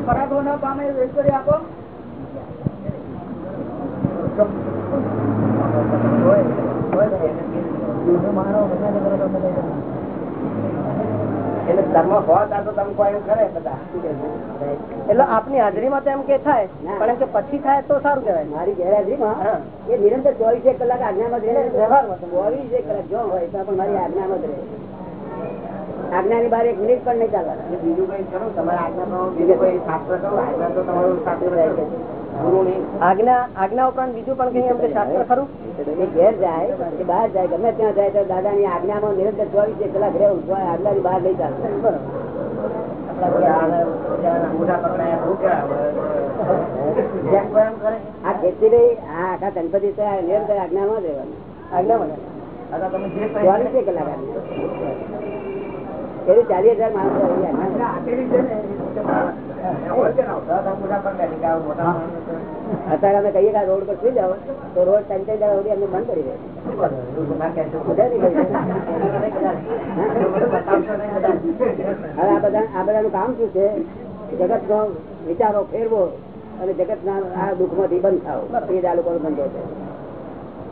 પછી પરાઠો ન પામે ઈશ્વરી આપો. એટલે ધર્મ હોત તો તમે કોઈ એમ કરે બધા. એટલે આપની હાજરીમાં તો એમ કે થાય પણ કે પછી થાય તો સારું કહેવાય. મારી ગેરહાજરીમાં એ નિરંતર ચોવીસ એક કલાક આજ્ઞામાં જ રહે. ચોવીસ એક કલાક જો હોય તો પણ મારી આજ્ઞામાં જ રહે. આજ્ઞાની બહાર એક મિનિટ પણ નહીં ચાલવા બીજું કઈ કરો? તમારે આજ્ઞા બીજું કોઈ શાસ્ત્ર કરો? આજ્ઞા તો તમારું શાસ્ત્ર રહે ગુરુની આજ્ઞા આજ્ઞા ઉપરાંત બીજું પણ કઈ શાસ્ત્ર ખરું? એ ઘેર જાય કે બહાર જાય ગમે ત્યાં જાય તો દાદાની આજ્ઞામાં નિરંતર ચોવીસ કલાક રહેવું તો આજ્ઞાની બહાર નહીં ચાલે આ ખેતી આ આખા ગણપતિ નિરંતર આજ્ઞામાં જ રહેવાનું. આજ્ઞામાં ચોવીસ કલાક આજ્ઞા. એવી ચાલીસ હજાર માણસો અત્યારે અમે કહીએ કે રોડ પર સુઈ જાઓ તો રોડ ત્રણ અમને બંધ કરી દે. હવે આ બધા આ બધાનું કામ શું છે જગત નો વિચારો ફેરવો અને જગત ના આ દુઃખમાંથી બંધ થાવ એ જ આ લોકો ધંધો છે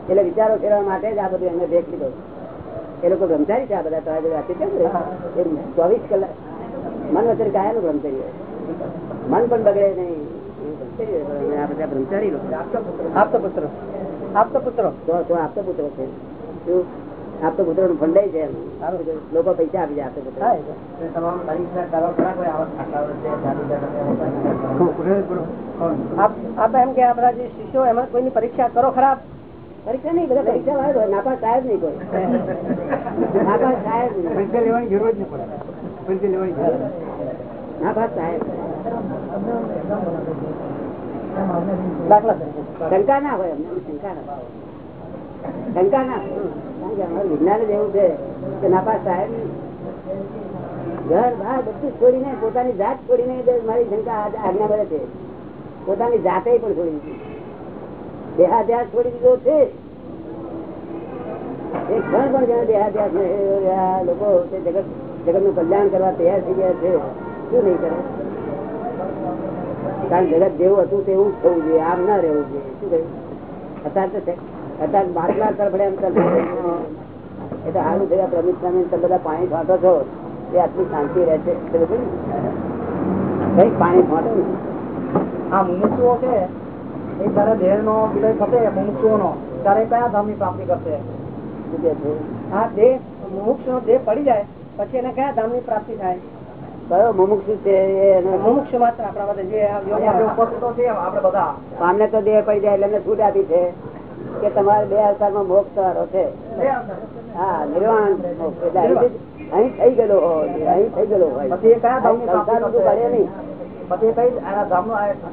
એટલે વિચારો ફેરવા માટે જ આ બધું એમને ભેટ લીધો એ લોકો બ્રહ્મચારી છે આ બધા તમારા જોડે વાતચીત કેમ એ ચોવીસ કલાક. મન વચ્ચે કાયાનું બ્રહ્મચર્ય મન પણ બગડે નહીં. આ બધા બ્રહ્મચારી લોકો. આપતો પુત્ર આપતો પુત્ર તો તો. આપતો પુત્ર છે શું આપતો પુત્રનું ફંડાઈ છે લોકો પૈસા આપી જાય આપતો પુત્ર. આપ આપ એમ કે આપણા જે શિષ્યો એમાં કોઈની પરીક્ષા કરો ખરાબ પરીક્ષા નહીં બધા પરીક્ષા વાળા નાપાસ થાય જ નહીં કોઈ. નાપાસ સાહેબ નહીં. પરીક્ષા લેવાની જરૂર જ નહીં પડે. પરીક્ષા લેવાની જરૂર નાપાસ થાય શંકા ના હોય અમને શંકા ના હોય. શંકા ના કારણ કે અમારું વિજ્ઞાન જ એવું છે કે નાપાસ સાહેબ નહીં. ઘર બહાર બધું છોડીને પોતાની જાત છોડીને મારી શંકા આજ- આજ્ઞા બને છે. પોતાની જાતે પણ છોડી દીધી. દેહાધ્યાસ છોડી દીધો છે જગતનું કલ્યાણ કરવા તૈયાર થઈ ગયા છે. શું નહીં કરે? કારણ જગત જેવું હતું તેવું થવું જોઈએ, આમ ના રહેવું જોઈએ. શું કહ્યું? અત્યારે બાટલા તરફડે એમ એ તો સારું થયા પ્રમિત સ્વામી બધા પાણી ફાંટો છો. એ આટલી શાંતિ રહે છે. તો બધું કઈ પાણી ફાંટો ને. આ મુમુક્ષુઓ છે એ જયારે દેહ નો વિલય થશે મુમુક્ષુઓ નો ત્યારે કયા ધામની પ્રાપ્તિ કરશે? હા દેહ મુમુક્ષ નો દેહ પડી જાય પછી એને કયા ધામની પ્રાપ્તિ થાય? કયો મુમુક્ષુ છે મુમુક્ષ માત્ર આપણા બધા જે આપણે ઉપસ્થિતો છે આપણે બધા. પામને તો દેહ પડી જાય એટલે એમને છૂટ આપી છે. કે તમારે બે અવતારમાં મોક્ષ થવાનો છે. હા નિર્વાણ અહીં થઈ ગયેલો અહીં થઈ ગયેલો હોય. નહીં. પછી દેવલોક તો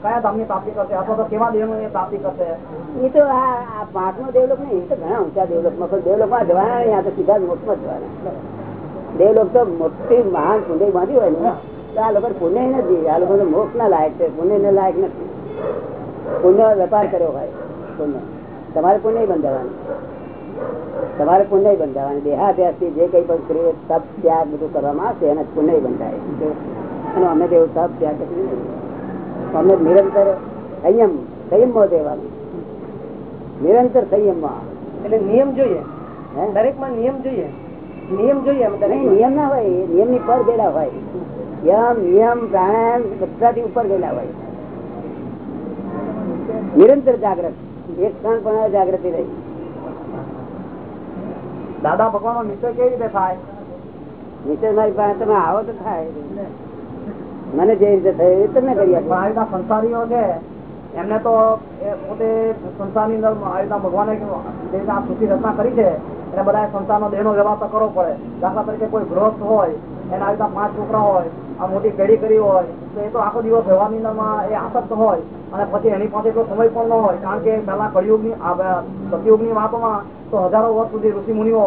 મોટી મહાન પુણ્ય બાંધી હોય ને, તો આ લોકો પુણ્ય નથી. આ લોકો મોક્ષ ના લાયક છે, પુણ્ય ને લાયક નથી. પુણ્ય વેપાર કર્યો હોય, પુણ્ય. તમારે પુણ્ય બંધાવાનું તમારે પુણ્ય બંધાવાની દેહાભ્યાસ જે કઈ પણ તપ, ત્યાગ બધું કરવામાં આવશે, એને પુણ્ય બંધાય. અને અમે તો એવું તપ ત્યાગ કશું અમે નિરંતર સંયમ સંયમમાં દેવાનું. નિરંતર સંયમમાં. એટલે નિયમ જોઈએ. દરેકમાં નિયમ જોઈએ. નિયમ જોઈએ નિયમ ના હોય. નિયમની પર ગયેલા હોય. યમ નિયમ પ્રાણાયામ બધાથી ઉપર ગયેલા હોય. નિરંતર જાગૃત. એક ક્ષણ પણ જાગૃતિ રહી. દાદા ભગવાન નો નિશ્ચય કેવી રીતે થાય? નિશ્ચય મારી પાસે તમે આવો તો થાય. મને જે રીતે થયું એ તમને કરી આપો. સંસારીઓ છે એમને તો એ પોતે સંસારની અંદર આવી રીતના ભગવાને જે રીતે આ સૃષ્ટિ રચના કરી છે એને બધા સંસારનો દેહનો વ્યવહાર તો કરવો પડે. દાખલા તરીકે કોઈ ગ્રસ્ત હોય એના રીતના પાંચ છોકરા હોય આ મોટી પેઢી કરી હોય તો એ તો આખો દિવસ વ્યવહારની અંદરમાં એ આસક્ત હોય અને પછી એની પાસે એટલો સમય પણ ન હોય. કારણ કે પહેલા કળિયુગની સતયુગની વાતોમાં તો હજારો વર્ષ સુધી ઋષિ મુનિઓ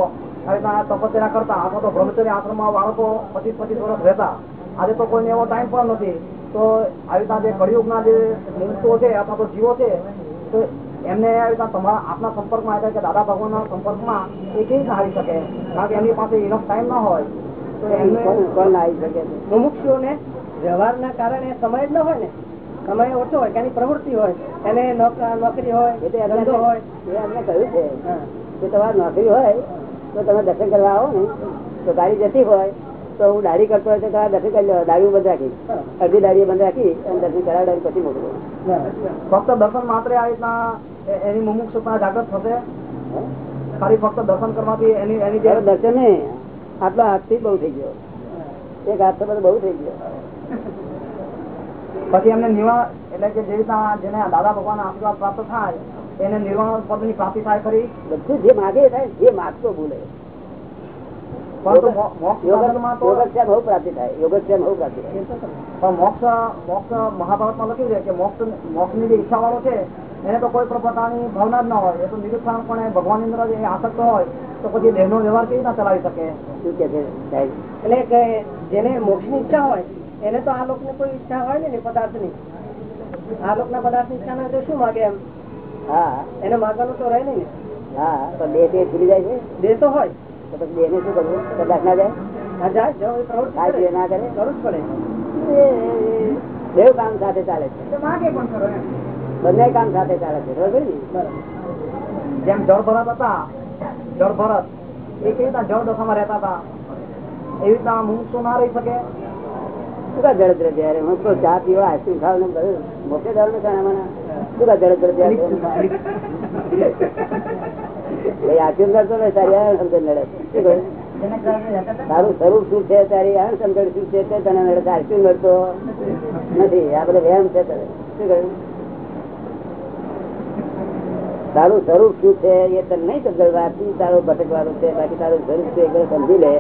આ રીતના તપસ્યા કરતા આખો તો બ્રહ્મચર્ય આશ્રમમાં બાળકો પચીસ પચીસ વર્ષ રહેતા. આજે તો કોઈને એવો ટાઈમ પણ નથી. તો આવી રીતના જે કળિયુગના જે મુક્તો છે અથવા તો જીવો છે તો એમને આવી રીતના તમારા આપના સંપર્કમાં આવ્યા કે દાદા ભગવાનના સંપર્કમાં એ કેવી રીતે આવી શકે? કારણ કે એમની પાસે ઇનફ ટાઈમ ના હોય. તો એમને કોણ આવી શકે છે? મુમુક્ષુઓને વ્યવહારના કારણે સમય જ ન હોય ને. સમય ઓછો હોય કે એની પ્રવૃત્તિ હોય. એને નોકરી હોય એમને ધંધો હોય. એ અમને કહ્યું છે. કે તમારે નોકરી હોય તો તમે દર્શન કરવા આવો ને. તો ગાડી જતી હોય તો હું દાઢી કરતો હોય તો દર્શન કરી લેવા દાઢી બંધ રાખી. અડધી દાઢી બંધ રાખી અને દર્શન કરાવડાવી પછી મોકલો. ફક્ત દર્શન માત્ર આ રીતના એની મુમુક્ષુતા જાગૃત થશે? ખાલી ફક્ત દર્શન કરવાથી એની એની જે દર્શન ને આટલા હાથથી બહુ થઈ ગયો. એક હાથ બધું બહુ થઈ ગયો. પછી એમને નિર્વાણ એટલે કે જે રીતના જેને દાદા ભગવાન આશીર્વાદ પ્રાપ્ત થાય એને નિર્વાણ પદની પ્રાપ્તિ થાય ખરી? બધું જે માગે થાય જે માગતો બોલે એને તો કોઈ પ્રકારની ભાવના જ ના હોય. એ તો નિરુત્સાહ પણ ભગવાનની અંદર આસક્ત હોય તો પછી દેહનો વ્યવહાર કેવી રીતના ચલાવી શકે? શું કે છે? એટલે કે જેને મોક્ષની ઈચ્છા હોય એને તો આ લોક કોઈ ઈચ્છા હોય ને પદાર્થની આ લોક ના પદાર્થની ઈચ્છા ના તો શું માગે એમ? હા. એને માગવાનું તો રહે નહીં હા તો દેહ તે છૂટી જાય છે. દેહ તો હોય. તો પછી શું કરવું? કદાચ ના જાય? ના કરે? કામ સાથે ચાલે છે. બંને કામ સાથે ચાલે છે. બરોબર ને? જેમ જળ ભરત હતા જળ ભરત. એ કેવી રીતના જળ દશામાં રહેતા હતા? એવી રીતના મુમુક્ષુ ના રહી શકે? શું જળદ્ર ત્યારે હું તો ચા પીવા આઈસ્ક્રીમ ખાવ ને બધું. મોટે દાળ ને મને. શું જળદ્ર ત્યારે તારી સ્વરૂપ શું છે? તારી આ સમજણ શું છે? તે તને નડે. છે. આઈસ્ક્રીમ નથી. આ બધો વહેમ છે તને. શું કહ્યું? તારું સ્વરૂપ શું છે એ તને નહીં સમજણવાથી તારું ભટકવાનું છે. બાકી તારું સ્વરૂપ છે એ સમજી લે.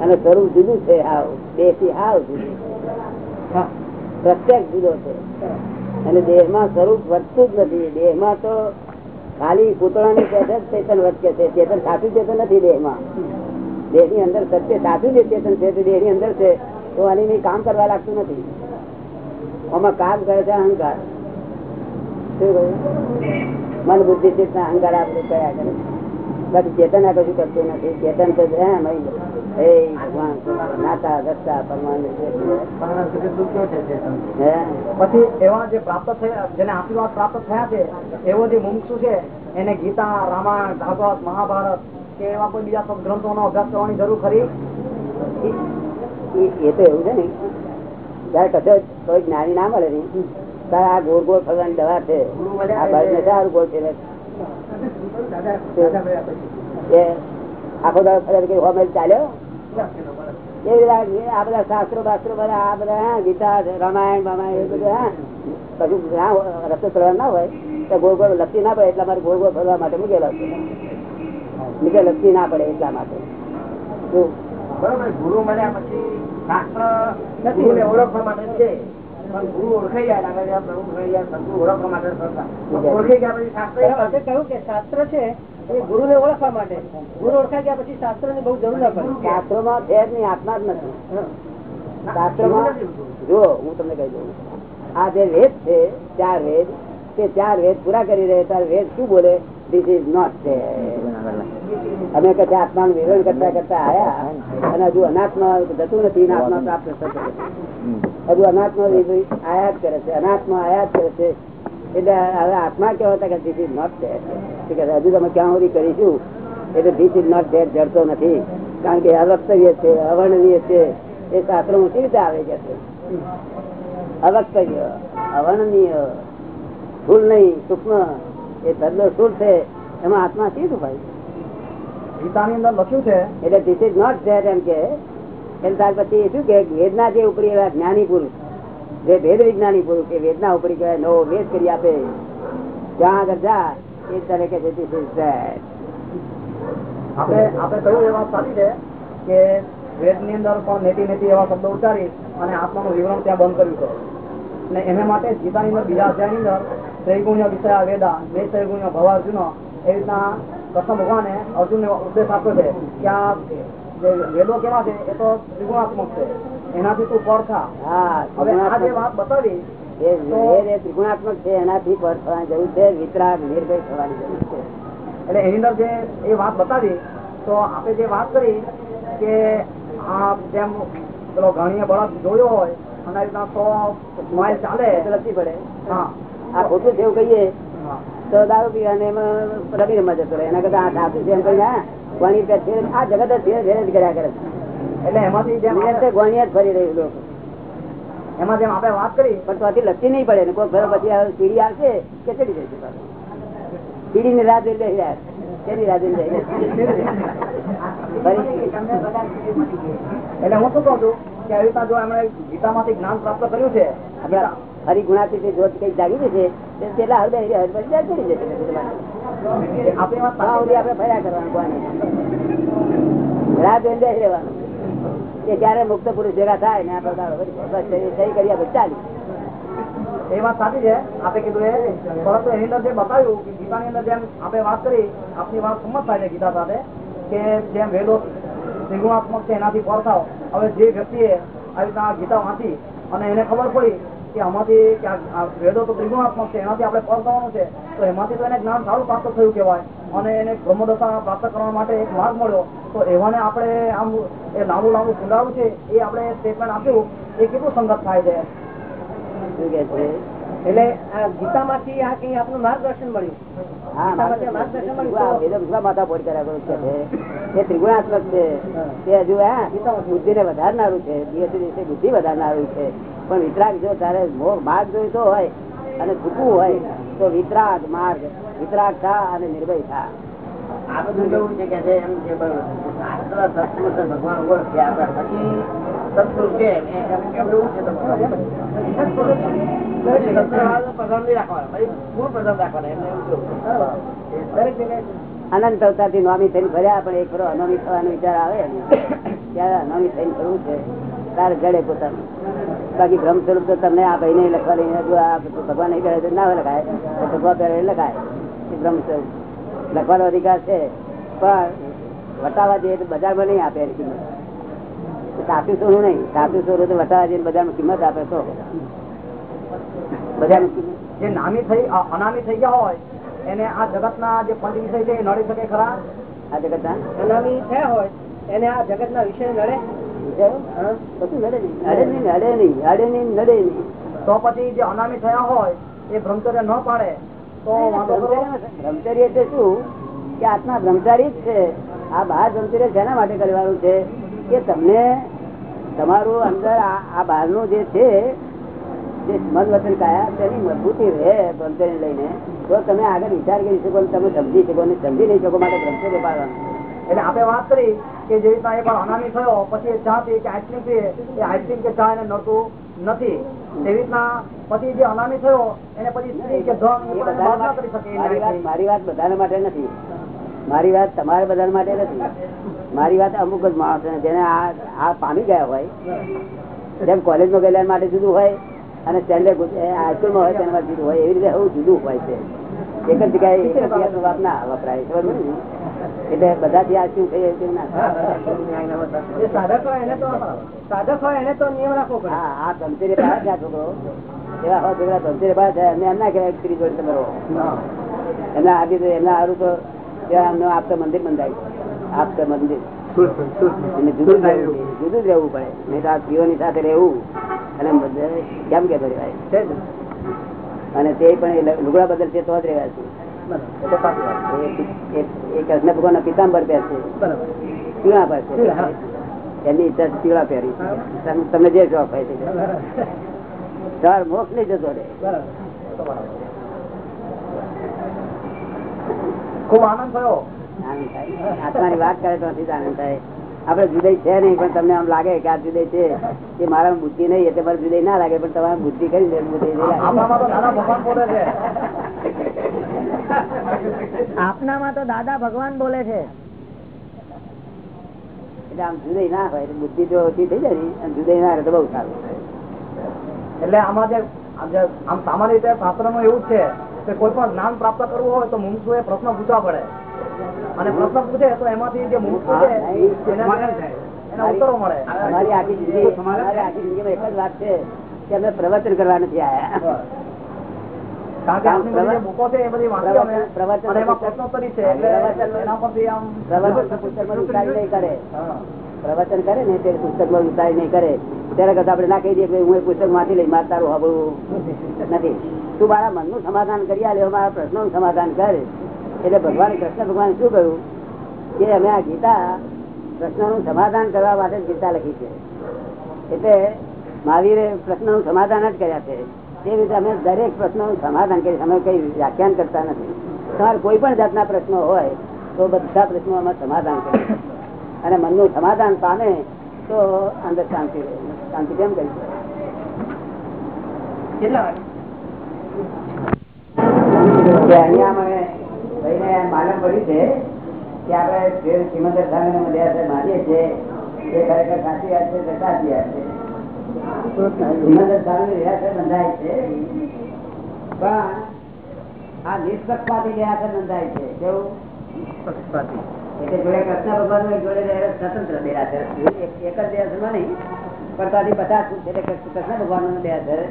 અને સ્વરૂપ જુદું છે હાવ. દેહથી હાવ જુદું પ્રત્યેક જુદો છે. અને દેહમાં સ્વરૂપ વધતું જ નથી. દેહમાં તો ખાલી પૂતળાની ચેતન વધકે છે. ચેતન સાચું ચેતન નથી દેહમાં. દેહની અંદર સત્ય સાચું જે ચેતન છે, તે દેહની અંદર છે. તો આની કામ કરવા લાગતું નથી. આમાં કામ કરે છે અહંકાર. મન બુદ્ધિ અહંકાર આપડે કયા કરે બાકી ચેતન આ કશું કરતું નથી. ચેતન તો એમ પછી એવા જે પ્રાપ્ત થયા જેને આશીર્વાદ પ્રાપ્ત થયા છે એવો જે મુમુક્ષુ છે એને ગીતા રામાયણ ભાગવત મહાભારત કે એવા કોઈ બીજા ગ્રંથો નો અભ્યાસ કરવાની જરૂર ખરી? એ તો એવું છે ને. જયારે કદાચ કોઈ જ્ઞાની ના મળે ને ત્યારે આ ગોળ ગોળ ફરવાની દવા છે. આ બાજુ સારું ગોળ છે આખો દાડો ફરિયાદ કઈ હોમેલ ચાલ્યો? એ બધા આ બધા શાસ્ત્રો બાસ્ત્રો બધા આ બધા ગીતા રામાયણ બામાયણ એ બધું હા. કશું ના રસ્તો ચડવા ના હોય તો ગોળ ગોળ લપસી ના પડે એટલા માટે ગોળ ગોળ ફરવા માટે મૂકેલા છે. નીચે લપસી ના પડે એટલા માટે. બરોબર ગુરુ મળ્યા પછી શાસ્ત્ર ગુરુને ઓળખવા માટે છે. ઓળખાઈ ગયા શાસ્ત્ર છે એ ગુરુને ઓળખવા માટે. ગુરુ ઓળખાઈ ગયા પછી શાસ્ત્રની બહુ જરૂર ના પડે. શાસ્ત્રોમાં માં ફેરની આત્મા જ નથી. શાસ્ત્રોમાં જો હું તમને કહી દઉં. આ જે વેદ છે ચાર વેદ તે ચાર વેદ પૂરા કરી રહે ત્યારે વેદ શું બોલે? ધીસ ઇઝ નોટ અમે કદાચ આત્માનું વિવરણ કરતા કરતા આયા અને હજુ અનાત્મા જતું નથી આત્મા પ્રાપ્ત થતું હજુ અનાત્મા આયાત કરે છે અનાત્મા આયાત કરે છે. એટલે હવે આત્મા કેવો હતા કે ધીસ ઇઝ નોટ હજુ તમે ક્યાં સુધી કરીશું? એટલે ધીસ ઇઝ નોટ ધેર જડતો નથી. કારણ કે અવક્તવ્ય છે અવર્ણનીય છે. એ શાસ્ત્રોમાં કેવી રીતે આવે કે છે? અવક્તવ્ય અવર્ણનીય ફૂલ નહીં સૂક્ષ્મ એ સદલો સુર છે? એમાં આત્મા શી શું ભાઈ ગીતાની અંદર લખ્યું છે એટલે ધીસ ઇઝ નોટ ધેર એમ કે. ત્યાર પછી શું કે? વેદના જે ઉપરી એવા જ્ઞાની પુરુષ જે ભેદ વિજ્ઞાની પુરુષ કે વેદના ઉપરી કહેવાય, નવો વેદ કરી આપે. ત્યાં આગળ જા, એ તને કે છે. આપણે આપણે કહ્યું એ વાત સાચી છે કે વેદની અંદર પણ નેતી નેતી એવા શબ્દો ઉચ્ચારી અને આત્માનું વિવરણ ત્યાં બંધ કર્યું છે. અને એના માટે ગીતાની અંદર બીજા અધ્યાયની અંદર ત્રિગુણ્ય વિષય વેદા બે ત્રિગુણ્ય ભવાર્જુનો, એ રીતના કૃષ્ણ ભગવાને અર્જુનને ઉપદેશ આપ્યો છે કે આ વેદો કેવા છે, એ તો ત્રિગુણાત્મક છે. એનાથી તું પર થા. હવે આ જે વાત બતાવી એ ત્રિગુણાત્મક છે એનાથી પર થવાની જરૂર છે વિતરાગ નિર્ભય થવાની જરૂર છે. એટલે એની અંદર જે એ વાત બતાવી તો આપણે જે વાત કરી કે આ જેમ પેલો ઘણીએ બળદ જોયો હોય અને રીતના સો માઇલ ચાલે. લપસી પડે. હા. આ ખોટું છે એવું કહીએ તો દારૂ પીવા ને એમાં રમી રમવા જતો રહે એના કરતા આ સાચું છે એમ કહીને હા, ગોણી આ જગત જ ધીરે ધીરે જ કર્યા કરે એટલે એમાંથી જેમ નિરંતર આપણે- ગોણિયા જ ફરી રહ્યું લોકો એમાં જેમ આપણે વાત કરી પણ ત્યાંથી લપસી નહીં પડે ને કોઈ ફેર પછી સીડી આવશે કે ચડી જશે સીડી ની રાહ જોઈ રહ્યા તેની રાહ જોઈ. એટલે હું શું કઉ છું કે આવી રીતના જો એમણે ગીતામાંથી જ્ઞાન પ્રાપ્ત કર્યું છે આપડા ફરી ગુણાથી જોત કઈ જાગી જશે તેટલા હળવે હળવે ચડી જશે આપણી વાત આપણે ફર્યા કરવાનું. રાહ જોઈ રહેવાનું કે ક્યારે મુક્ત પુરુષ ભેગા થાય ને સહી કરી આપણે ચાલી. એ વાત સાચી છે. આપણે કીધું એ પરંતુ એની અંદર જે બતાવ્યું કે ગીતાની અંદર જેમ આપણે વાત કરી, આપની વાત સંમત થાય છે ગીતા સાથે, કે જેમ વેદો ત્રિગુણાત્મક છે એનાથી પર થાવ હવે જે વ્યક્તિએ આવી રીતના ગીતા વાંચી અને એને ખબર પડી કે આમાંથી વેદો તો ત્રિગુણાત્મક છે. એનાથી આપણે પર થવાનું છે. તો એમાંથી તો એને જ્ઞાન સારું પ્રાપ્ત થયું કહેવાય. અને એને બ્રહ્મદશા પ્રાપ્ત કરવા માટે એક માર્ગ મળ્યો. તો એવાને આપણે આમ એ લાંબુ લાંબુ ફુંડાળું છે એ આપણે સ્ટેટમેન્ટ આપ્યું. એ કેટલું સંગત થાય છે? એટલે ગીતામાંથી આ કઈ આપનું માર્ગદર્શન મળ્યું? હા માર્ગદર્શન મળ્યું. વેદો કેટલા કર્યા કરું છે તે. ત્રિગુણાત્મક છે. તે હજુ હા બુદ્ધિ ને વધારનારું છે. દિવસે દિવસે બુદ્ધિ વધારનારું છે. પણ વિતરાગ જો તારે મો- માર્ગ જોઈતો હોય અને છૂટવું હોય તો વિતરાગ માર્ગ વિતરાગ થા અને નિર્ભય થા. આ બધું કેવું છે કે એમ જે બ- શાસ્ત્ર સત્પુરુષ અને ભગવાન ઓળખ્યા આપણે પછી સત્પુરુષ એવું છે. અનંત અવતારથી નોમી થઈને ભર્યા પણ એક ફરો અનોમી થવાનો વિચાર આવે ત્યારે અનોમી થઈને કરવું છે તારે જડે પોતાનું. બાકી બ્રહ્મ સ્વરૂપ તો તમને આ ભાઈ નહીં લખવા લઈને જો આ ભગવાન નહીં કરે તો ના લખાય. ભગવાન પહેરે લખાય. એ બ્રહ્મ સ્વરૂપ. લખવાનો અધિકાર છે. પણ વટાવા જઈએ તો બજારમાં નહીં આપે એની કિંમત. સાચું સોનું નહીં. સાચું સોનું તો વટાવા જઈને બજારમાં કિંમત આપે તો. બજારમાં જે નામી થઈ અનામી થઈ ગયા હોય એને આ જગતના જે પંચ વિષય છે એ નડી શકે ખરા? આ જગતના? અનામી થયા હોય એને આ જગતના વિષય નડે? તો પછી જે અનામી થયા હોય એ બ્રહ્મચર્ય ન પાડે. તો બ્રહ્મચર્ય એટલે શું? કે આત્મા બ્રહ્મચારી જ છે. આ બહાર બ્રહ્મચર્ય શેના માટે કરવાનું છે? કે તમને તમારું અંદર આ બહારનું જે છે જે મન વચન કાયા તેની મજબૂતી રહે બ્રહ્મચર્ય લઈને. તો તમે આગળ વિચાર કરી શકો તમે સમજી શકો અને સમજી નહીં શકો માટે બ્રહ્મચર્ય પાડવાનું. એટલે આપણે વાત કરી કે જે રીતના એ પણ અનામી થયો પછી ચા પીએ કે આઈસ્ક્રીમ પીએ એ આઈસ્ક્રીમ કે ચા એને નડતું નથી. તેવી રીતના પછી જે અનામી થયો એને પછી સ્ત્રી કે ધન કરી શકે મારી વાત બધાના માટે નથી. મારી વાત તમારે બધા માટે નથી. મારી વાત અમુક જ માણસ જેને આ પામી ગયા હોય જેમ કોલેજમાં ગયેલા માટે જુદું હોય અને સ્ટેન્ડર્ડ હાઈસ્કૂલમાં હોય તેના માટે જુદું હોય એવી રીતે એવું જુદું હોય છે. એક જ જગ્યાએ વાત ના વપરાય? એટલે બધાથી જે શું કહીએ તેવું ના સાધક હોય એને તો સાધક હોય એને તો નિયમ રાખવો પડે. હા આ ધમચેરી બહાર થયા છોકરો. એવા હોય છોકરા ધમચેરી બહાર થયા એમને એમ ના કહેવાય સ્ત્રી જોડે તમે રહો એમના આગળ એમના સારું તો ત્યાં આપતા મંદિર બંધાય. આપતા મંદિર. એને જુદું જુદું જ રહેવું પડે. નહીં તો આ સ્ત્રીઓની સાથે રહેવું. અને બધે કેમ કે છે જ. અને તે પણ લુગડા બદલશે તો જ રહેવાય છે. એ તો સાચી વાત. એ પિ- એ- એ કૃષ્ણ ભગવાન પિતાંબર પહેરશે. પીળા પહેરશે. એમની ઈચ્છા પીળા પહેરી તમ- તમને જે જવાબ હોય છે ચાર મોક્ષ લઈ જતો રે. ખૂબ આનંદ થયો આનંદ થાય. આત્માની વાત કરે તો આનંદ થાય આપડે જુદાઈ છે નહીં પણ તમને આમ લાગે કે આ જુદાઈ છે. કે મારા બુદ્ધિ નહીં એટલે મારે જુદાઈ ના લાગે પણ તમારે બુદ્ધિ કરી દે આપનામાં તો દાદા ભગવાન બોલે છે. એટલે આમ જુદાઈ ના હોય બુદ્ધિ જો ઓછી થઈ જાય ને જુદાઈ ના રહે તો બહુ સારું. એટલે આમાં જે આમ સામાન્ય રીતે શાસ્ત્રમાં એવું જ છે કે કોઈ પણ જ્ઞાન પ્રાપ્ત કરવું હોય તો મુમસુ એ પ્રશ્ન પૂછવા પડે. અને પ્રશ્ન પૂછે તો એમાંથી જે મૂળ છે એના ઉત્તરો મળે. અમારી આખી જિંદગી અમારી આખી જિંદગીમાં એક જ વાત છે કે અમે પ્રવચન કરવા નથી અમે. પ્રવચન- કરે. ને તે પુસ્તકમાં ઉતારી નહીં કરે. ત્યારે કદાચ આપડે ના કહી દઈએ કે હું એ પુસ્તકમાંથી લઈ માર તારું હોબળવું નથી. તું મારા મનનું સમાધાન કરી આ લે મારા પ્રશ્નો સમાધાન કર. એટલે ભગવાન કૃષ્ણ, ભગવાન શું કહ્યું? કે અમે આ ગીતા પ્રશ્નોનું સમાધાન કરવા માટે ગીતા લખી છે. એટલે મહાવીરે પ્રશ્નોનું સમાધાન જ કર્યા છે. તે રીતે અમે દરેક પ્રશ્નોનું સમાધાન કરીએ અમે કઈ વ્યાખ્યાન કરતા નથી. તમારે કોઈ પણ જાતના પ્રશ્નો હોય, તો બધા પ્રશ્નો અમે સમાધાન કરીએ અને મનનું સમાધાન પામે, તો અંદર શાંતિ શાંતિ કેમ કરી? શકાય? ભાઈને માલમ પડ્યું છે કે આપણે શ્રીમંદર સ્વામી મધ્યાસર માનીએ છીએ એ ખરેખર સાચી વાત છે સાચી વાત છે? શ્રીમંદર સ્વામી નિરાશર બંધાય છે પણ આ નિષ્પક્ષપાતી નિરાશર બંધાય છે. કેવું? પક્ષપાતી એટલે જોડે કૃષ્ણ ભગવાનનું જોડે સ્વતંત્ર દેરાસર એક જ દેરાસરમાં નહીં પણ ત્યાંથી છે કૃષ્ણ ભગવાનનું દેરાસર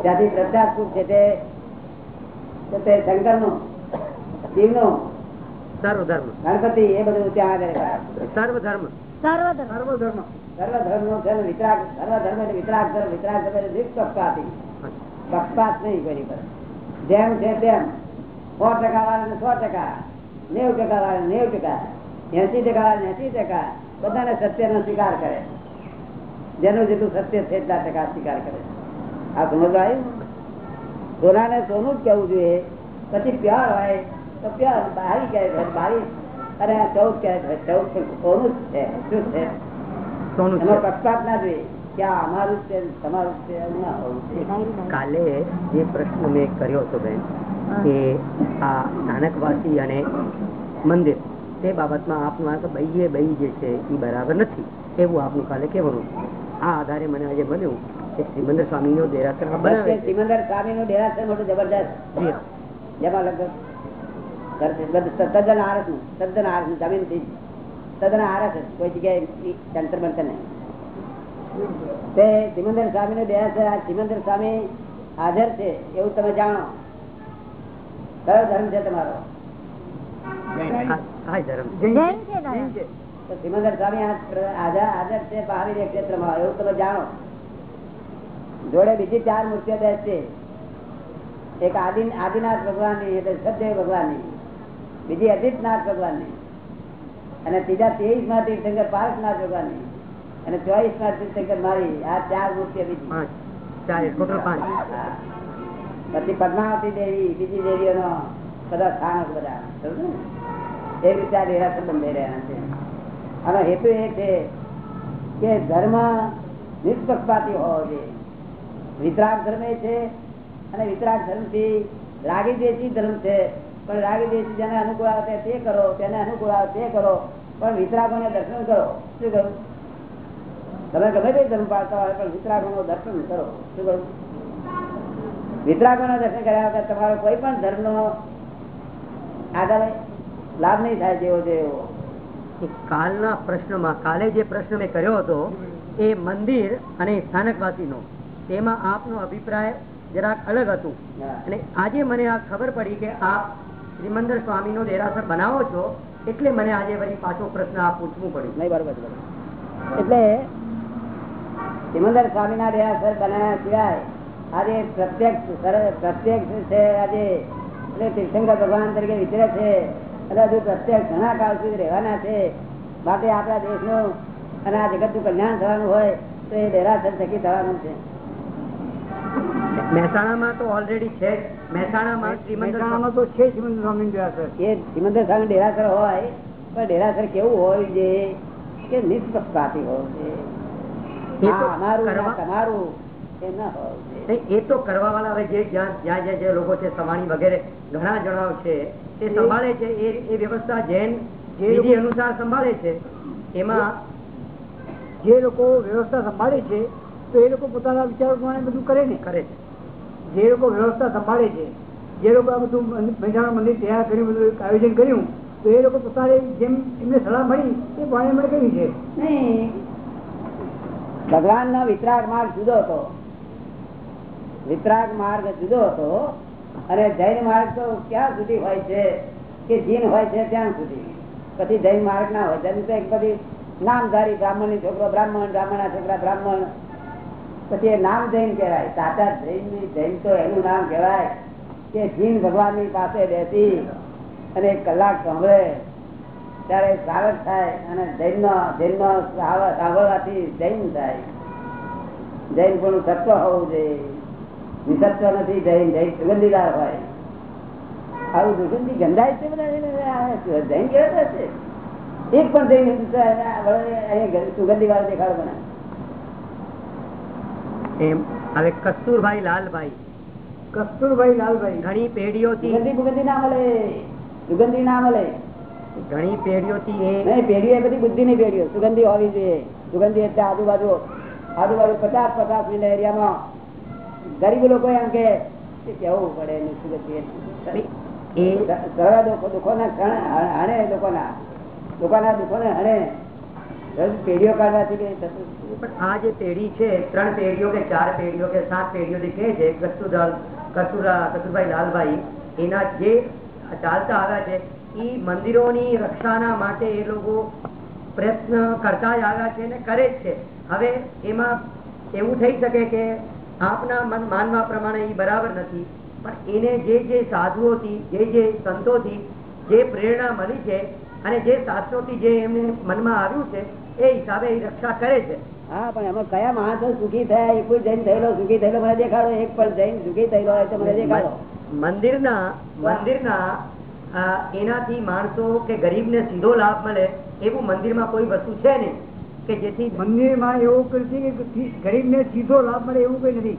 ત્યાંથી શ્રદ્ધા સુખ છે તે શંકરનું શિવનું સર્વધર્મ. ગણપતિ એ બધું ત્યાં આગળ સર્વધર્મ. સર્વધર્મ. સર્વધર્મ. સર્વ નો છે વિતરાગ સર્વ એટલે વિતરાગ ધર્મ વિતરાગ ધર્મ એટલે નિષ્પક્ષપાતી પક્ષપાત નહીં કરી પર જેમ છે તેમ. સો ટકા વાળાને સો ટકા. નેવું ટકા વાળાને નેવું ટકા. એસી ટકા વાળાને એસી ટકા. બધાને સત્યનો સ્વીકાર કરે. જેનું જેટલું સત્ય છે એટલા ટકા સ્વીકાર કરે. આ સમજવા આવ્યું? સોનાને સોનું જ કહેવું જોઈએ. પછી પ્યાર હોય. તો પ્યાર બારી કહેવાય બાવીસ અને ચૌદ કહેવાય ચૌદ પણ સોનું જ છે શું છે? સોનું એનો પક્ષપાત ના જોઈએ અમારું છે તમારું છે ના હોવું કાલે જે પ્રશ્ન મેં કર્યો હતો બેન કે આ સ્થાનકવાસી અને મંદિર તે બાબતમાં આપનું આ તો બહીએ બહી જે છે એ બરાબર નથી એવું આપનું કાલે કહેવાનું આ આધારે મને આજે બન્યું કે શ્રીમંદર સ્વામી નો દેરાસર આ બનાવે છે સિમંદર સ્વામી નું દેરાસર મોટું જબરદસ્ત. જી જેમાં લગભગ તદ્દન આરસનું તદ્દન આરસનું જમીનથી તદ્દન આરસ કોઈ જગ્યાએ તંત્ર બંતર નહીં. તે સિમંદર સ્વામી નું દેરાસર આ સિમંદર સ્વામી હાજર છે એવું તમે જાણો. કયો ધર્મ છે તમારો? છે. સિમંદર સ્વામી હાજર છે મહાવીર ક્ષેત્રમાં એવું તમે જાણો. જોડે બીજી ચાર મૂર્તિઓ બેસશે. એક આદિ આદિનાથ ભગવાનની એટલે સદેવ ભગવાનની બીજી અદિતનાથ ભગવાનની અને ત્રીજા ત્રેવીસમાં તીર્થંકર પારસનાથ ભગવાનની અને ચોવીસમાં તીર્થંકર મારી આ ચાર મૂર્તિ. પછી પદ્માવતી દેવી બીજી દેવીઓનો બધા સ્થાનક બધા. એ વિચાર એવા સંબંધ બંધાઈ રહ્યા છે. આનો હેતુ એ છે કે ધર્મ નિષ્પક્ષપાતી હોવો જોઈએ. વિતરાગ ધર્મ એ છે અને વિતરાગ ધર્મથી રાગી દેશી ધર્મ છે પણ રાગ દેશી જેને અનુકૂળ આવે તે કરો તેને અનુકૂળ આવે તે કરો પણ વિતરાગોને દર્શન કરો. શું કરું? તમે ગમે તે ધર્મ પાડતા હોય પણ વિતરાગોનું દર્શન કરો. શું કરું? વિતરાગોના દર્શન કર્યા વગર તમારો કોઈ પણ ધર્મનો આગળ લાભ નહીં થાય જેવો જેવો કાલના પ્રશ્નમાં કાલે જે પ્રશ્ન મેં કર્યો હતો એ મંદિર અને સ્થાનકવાસીનો તેમાં આપનો અભિપ્રાય જરાક અલગ હતું. અને આજે મને આ ખબર પડી કે આપ શ્રીમંદર સ્વામીનો દેરાસર બનાવો છો એટલે મને આજે વળી પાછો પ્રશ્ન પૂછવું પડ્યું. નહીં, બરોબર એટલે શ્રીમંદર સ્વામી ના દેરાસર બનાવ્યા સિવાય આજે પ્રત્યક્ષ પ્રત્યક્ષ છે આજે, એટલે તીર્થંકર ભગવાન તરીકે વિચરે છે. એટલે હજુ પ્રત્યક્ષ ઘણા કાળ સુધી રહેવાના છે. માટે આપણા દેશનું અને આ જગતનું કલ્યાણ થવાનું હોય તો એ દેરાસર થકી થવાનું છે. મહેસાણામાં તો ઓલરેડી છે મહેસાણામાં મહેસાણામાં તો છે શ્રીમંત સ્વામી દેરાસર. એ સિમંદર સ્વામી ડેરાસર હોય પણ ડેરાસર કેવું હોય છે કે નિષ્પક્ષપાતી હોવું તો અમારું કરવા- તમારું એ ન હોવું એ તો કરવા વાળા હવે જે જ્યાં જ્યાં જ્યાં જે લોકો છે સવાણી વગેરે ઘણા જણાવ છે તે સંભાળે છે એ એ વ્યવસ્થા જૈન જે વિધિ અનુસાર સંભાળે છે એમાં જે લોકો વ્યવસ્થા સંભાળે છે તો એ લોકો પોતાના વિચારો પ્રમાણે બધું કરે ને. કરે છે. જે લોકો વ્યવસ્થા સંભાળે છે જે લોકો આ બધું મહેસાણા મંદિર તૈયાર કર્યું બધું આયોજન કર્યું તો એ લોકો પોતાને જેમ એમને સલાહ મળી એ પ્રમાણે એમણે કર્યું છે. ભગવાન નો વિતરાગ માર્ગ જુદો હતો. વિતરાગ માર્ગ જુદો હતો અને જૈન માર્ગ તો ક્યાં સુધી હોય છે? કે જીન હોય છે ત્યાં સુધી. પછી જૈન માર્ગ ના હોય. જૈન તો એક પછી નામધારી બ્રાહ્મણની છોકરો બ્રાહ્મણ બ્રાહ્મણ ના છોકરા બ્રાહ્મણ પછી એ નામ જૈન કહેવાય. સાચા જૈન જૈન તો એનું નામ કહેવાય કે જીન ભગવાન પાસે બેસી અને કલાક સાંભળે. ત્યારે સાવધ થાય અને જૈન નો જૈન નો સાંભળવાથી જૈન થાય. જૈન પણ સત્વ હોવું જોઈએ. નિસત્વ નથી જૈન જૈન સુગંધીદાર હોય. આવું સુગંધી ગંધાય છે બધા જૈન કેવા છે. એક પણ જૈન સુગંધી વાળો દેખાડો મને એમ. હવે કસ્તુરભાઈ લાલભાઈ. કસ્તુરભાઈ લાલભાઈ. ઘણી પેઢીઓથી સુગંધી ના મળે. સુગંધી ના મળે. ઘણી પેઢીઓથી એ નહીં પેઢીઓ બધી બુદ્ધિ ની પેઢીઓ. સુગંધી હોવી જોઈએ. સુગંધી એટલે આજુબાજુ આજુબાજુ પચાસ પચાસ મિનિટ એરિયામાં ગરીબ લોકો એમ કે કેવું પડે એની સુગંધી એ સરળ ક્ષણ હણે લોકોના. લોકોના દુઃખોને હણે. પેઢીઓ કાઢવાથી કઈ થતું. પણ આ જે પેઢી છે, ત્રણ પેઢીઓ કે ચાર પેઢીઓ કે સાત પેઢીઓથી કે છે કસ્તુરલાલ કસ્તુરા, કસ્તુરભાઈ લાલભાઈ, એના જે ચાલતા આવ્યા છે એ મંદિરોની રક્ષાના માટે એ લોકો પ્રયત્ન કરતા જ આવ્યા છે અને કરે જ છે. હવે એમાં એવું થઈ શકે કે આપના મન માનવા પ્રમાણે એ બરાબર નથી, પણ એને જે જે સાધુઓથી, જે જે સંતોથી જે પ્રેરણા મળી છે અને જે શાસ્ત્રોથી જે એમને મનમાં આવ્યું છે, એ હિસાબે એ રક્ષા કરે છે. હા પણ એમાં કયા માણસો સુખી થયા? એક કોઈ જૈન થયેલો સુખી થયેલો મને દેખાડો. એક પણ જૈન સુખી થયેલો હોય તો મને દેખાડો. મંદિરના મંદિરના એનાથી માણસો કે ગરીબને સીધો લાભ મળે એવું મંદિરમાં કોઈ વસ્તુ છે નહીં. કે જેથી મંદિરમાં એવું કોઈ નથી કે ગરીબ ને સીધો લાભ મળે એવું કઈ નથી.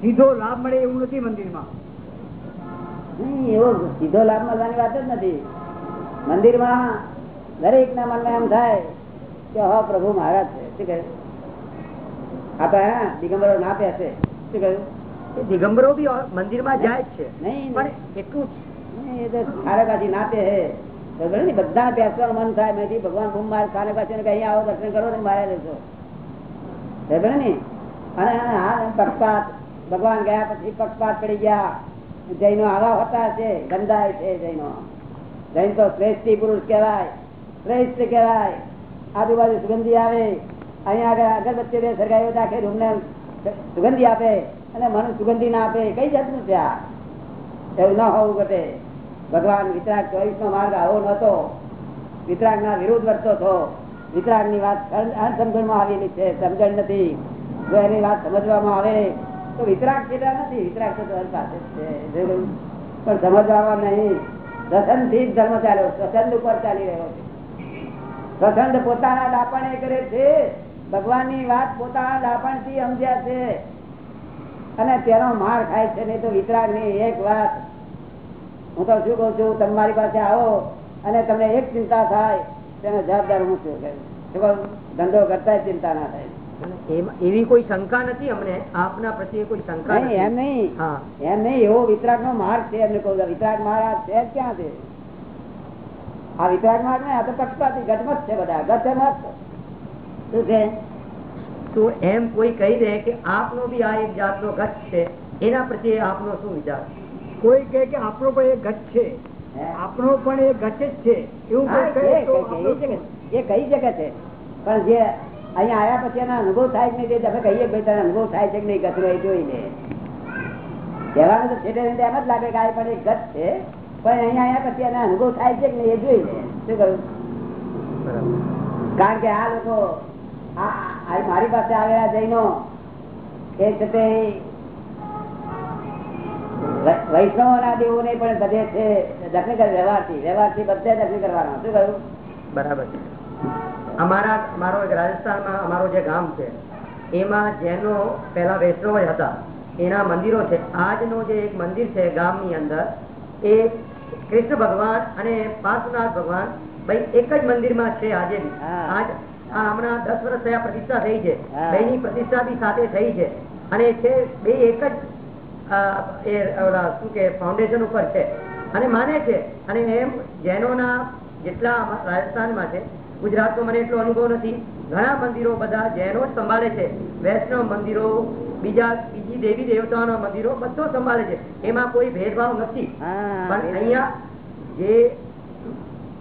સીધો લાભ મળે એવું નથી મંદિરમાં. એવો સીધો લાભ મળવાની વાત જ નથી. મંદિરમાં દરેક ના મનમાં એમ થાય કે હા પ્રભુ મહારાજ છે. શું કહે? આ તો હા દિગંબરો ના પેસે શું કહ્યું? દિગંબરો બી મંદિરમાં જાય છે. નહીં પણ એટલું જ. એ તો ખારેકાથી નાતે હે તો ગણે ને બધા બેસવાનું મન થાય મેં ભગવાન ખૂબ મારે ખાને પાછળ કે આવો દર્શન કરો ને મારે રહેશો ને અને આ પક્ષપાત. ભગવાન ગયા પછી પક્ષપાત પડી ગયા. જૈનો આવા હોતા છે ગંદાય છે જૈનો. જૈન તો શ્રેષ્ઠી પુરુષ કહેવાય શ્રેષ્ઠ કહેવાય. આજુબાજુ સુગંધી આવે, અહીંયા આગળ અગરબત્તી બે સરગાયો તો આખે રૂમને સુગંધી આપે અને મન સુગંધી ના આપે. કઈ જાતનું છે આ? એવું ન હોવું ઘટે. ભગવાન વિતરાગ ચોવીસ નો માર્ગ આવો નતો વિતરાગ ના વિરુદ્ધ વર્તો હતો વિતરાગની વાત અણસમજણમાં આવેલી છે. સમજણ નથી. જો એની વાત સમજવામાં આવે, તો વિતરાગ જેટલા નથી. વિતરાગ તો ધર્મ પાસે છે. પણ સમજવામાં નહીં. સ્વસંદથી જ ધર્મ ચાલ્યો. સ્વસંદ ઉપર ચાલી રહ્યો છે. સ્વસંદ પોતાના દાપણે કરે છે. ભગવાનની વાત પોતાના દાપણથી સમજ્યા છે. અને તેનો માર ખાય છે નહીં તો વિતરાગની એક વાત. હું તો શું કઉ છું તમે મારી પાસે આવો અને તમને એક ચિંતા થાય તેનો જવાબદાર હું છું? ધંધો કરતા ચિંતા ના થાય. એવી કોઈ શંકા નથી અમને? આપના પ્રત્યે કોઈ શંકા નહીં એમ નહીં. હા. એમ નહીં એવો વિતરાગ નો માર્ગ છે એમને કહું. વિતરાગ મહારાજ છે ક્યાં છે? આ વિતરાગ માર્ગ ને આ તો પક્ષપાતી ગટમત છે બધા ગટમત શું છે? તો એમ કોઈ કહી દે કે આપનો બી આ એક જાતનો ગત છે એના પ્રત્યે આપનો શું વિચાર કોઈ કહે કે આપણો પણ એક ગત છે? આપણો પણ એક ગત જ છે. એવું કોઈ એ કહે શકે એ કહી શકે છે. પણ જે અહીંયા આયા પછી એના અનુભવ થાય કે નહીં તમે કહીએ કે ભાઈ તને અનુભવ થાય છે કે નહીં કચરો એ જોઈને. કહેવાનું તો છેટે એમ જ લાગે કે આ પણ એક ગત છે. પણ અહીંયા આવ્યા પછી એના અનુભવ થાય છે કે નહીં એ જોઈ શું કહ્યું કારણ કે આ લોકો, આ મારી પાસે આવેલા જૈનો, એ છે તે ના દેવું નહીં પણ બધે છે કરે, વ્યવહારથી વ્યવહારથી બધે દક્ષિણ કરવાના. શું કહ્યું બરાબર અમારા મારો એક રાજસ્થાનમાં અમારો જે ગામ છે, એમાં જેનો પહેલા વૈષ્ણવ હતા, એના મંદિરો છે. આજનો જે એક મંદિર છે ગામની અંદર, એ કૃષ્ણ ભગવાન અને પાર્શ્વનાથ ભગવાન ભાઈ એક જ મંદિરમાં છે આજે. આજ હમણાં દસ વર્ષ થયા પ્રતિષ્ઠા થઈ છે. હા. બેની પ્રતિષ્ઠા બી સાથે થઈ છે. અને છે બે એક જ એ શું કે ફાઉન્ડેશન ઉપર છે. અને માને છે અને એમ જૈનોના જેટલા રાજસ્થાન રાજસ્થાનમાં છે ગુજરાતમાં મને એટલો અનુભવ નથી. ઘણા મંદિરો બધા જૈનો જ સંભાળે છે. વૈષ્ણવ મંદિરો બીજા બીજી દેવી દેવતાઓના મંદિરો બધો સંભાળે છે. એમાં કોઈ ભેદભાવ નથી. પણ અહીંયા જે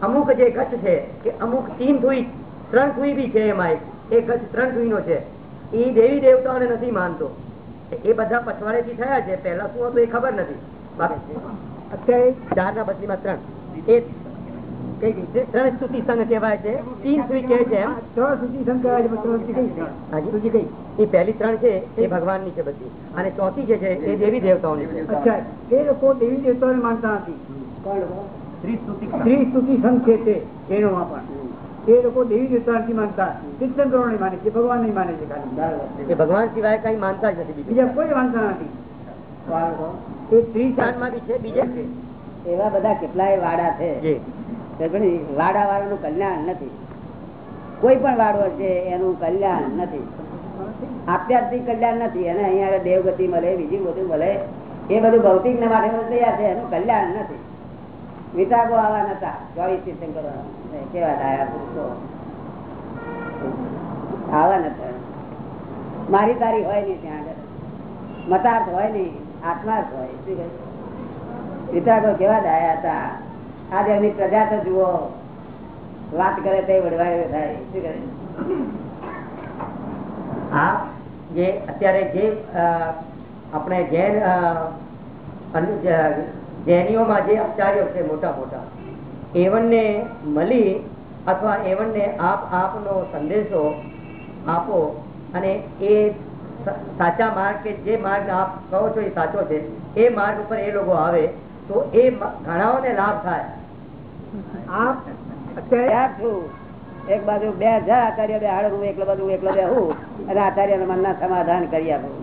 અમુક જે કચ્છ છે કે અમુક તીન સુઈ ત્રણ સુઈ બી છે એમાં એ ગચ્છ ત્રણ નો છે. એ દેવી દેવતાઓને નથી માનતો. એ બધા પછવાડેથી થયા છે. પહેલા શું હતું એ ખબર નથી. અત્યારે ચાર ના બદલીમાં ત્રણ. એ કઈ ત્રણ સ્તુતિ સંઘ કહેવાય છે. તીન સ્તુતિ કહે છે એમ. ત્રણ સુધી શંકર ત્રણ સુધી હાજી. સ્તુતિ કઈ? એ પહેલી ત્રણ છે એ ભગવાનની છે બધી. અને ચોથી જે છે એ દેવી દેવતાઓની છે. અચ્છા એ લોકો દેવી દેવતાઓને માનતા નથી. સ્તુતિ સ્ત્રી સંઘ. છે તે એનો પણ. એ લોકો દેવી દેવતા નથી. માનતા તીર્થંકરો નહીં માને છે ભગવાન નહીં માને છે ખાલી. એ ભગવાન સિવાય કઈ માનતા જ નથી બીજા. કોઈ માનતા નથી. એ સ્ત્રી ત્રણમાંથી છે બીજા એવા બધા કેટલાય વાડા છે. વાડા વાળાનું કલ્યાણ નથી. કોઈ પણ વાડો છે, એનું કલ્યાણ નથી. આત્યાર્થિક કલ્યાણ નથી. અને અહીંયા દેવગતિ મળે, બીજું બધું મળે. એ બધું ભૌતિક ને માટે તૈયાર છે, એનું કલ્યાણ નથી. વિતાગો આવા નતા ચોવીસ તીર્થંકરો કેવા ડાયા પુરુષો આવા નતા મારી તારી હોય નહીં ત્યાં આગળ. મતાર્થ હોય નહીં, આત્માર્થ હોય. શું કહે? વિતરાગો કેવા ડાયા હતા? આજે એમની પ્રજા તો જુઓ, વાત કરે તે વડવાયો થાય. શું કરે? આ જે અત્યારે જે આપણે જૈન જૈનીઓમાં જે આચાર્યો છે મોટા મોટા, એવનને મળી અથવા એવનને આપ આપનો સંદેશો આપો અને એ સાચા માર્ગ કે જે માર્ગ આપ કહો છો એ સાચો છે, એ માર્ગ ઉપર એ લોકો આવે તો એ ઘણાઓને લાભ થાય. એક બાજુ બે હજાર આચાર્ય બે હાડ હું એકલો બાજુ એકલો બે હું. અને આચાર્ય મનના સમાધાન કરી આપું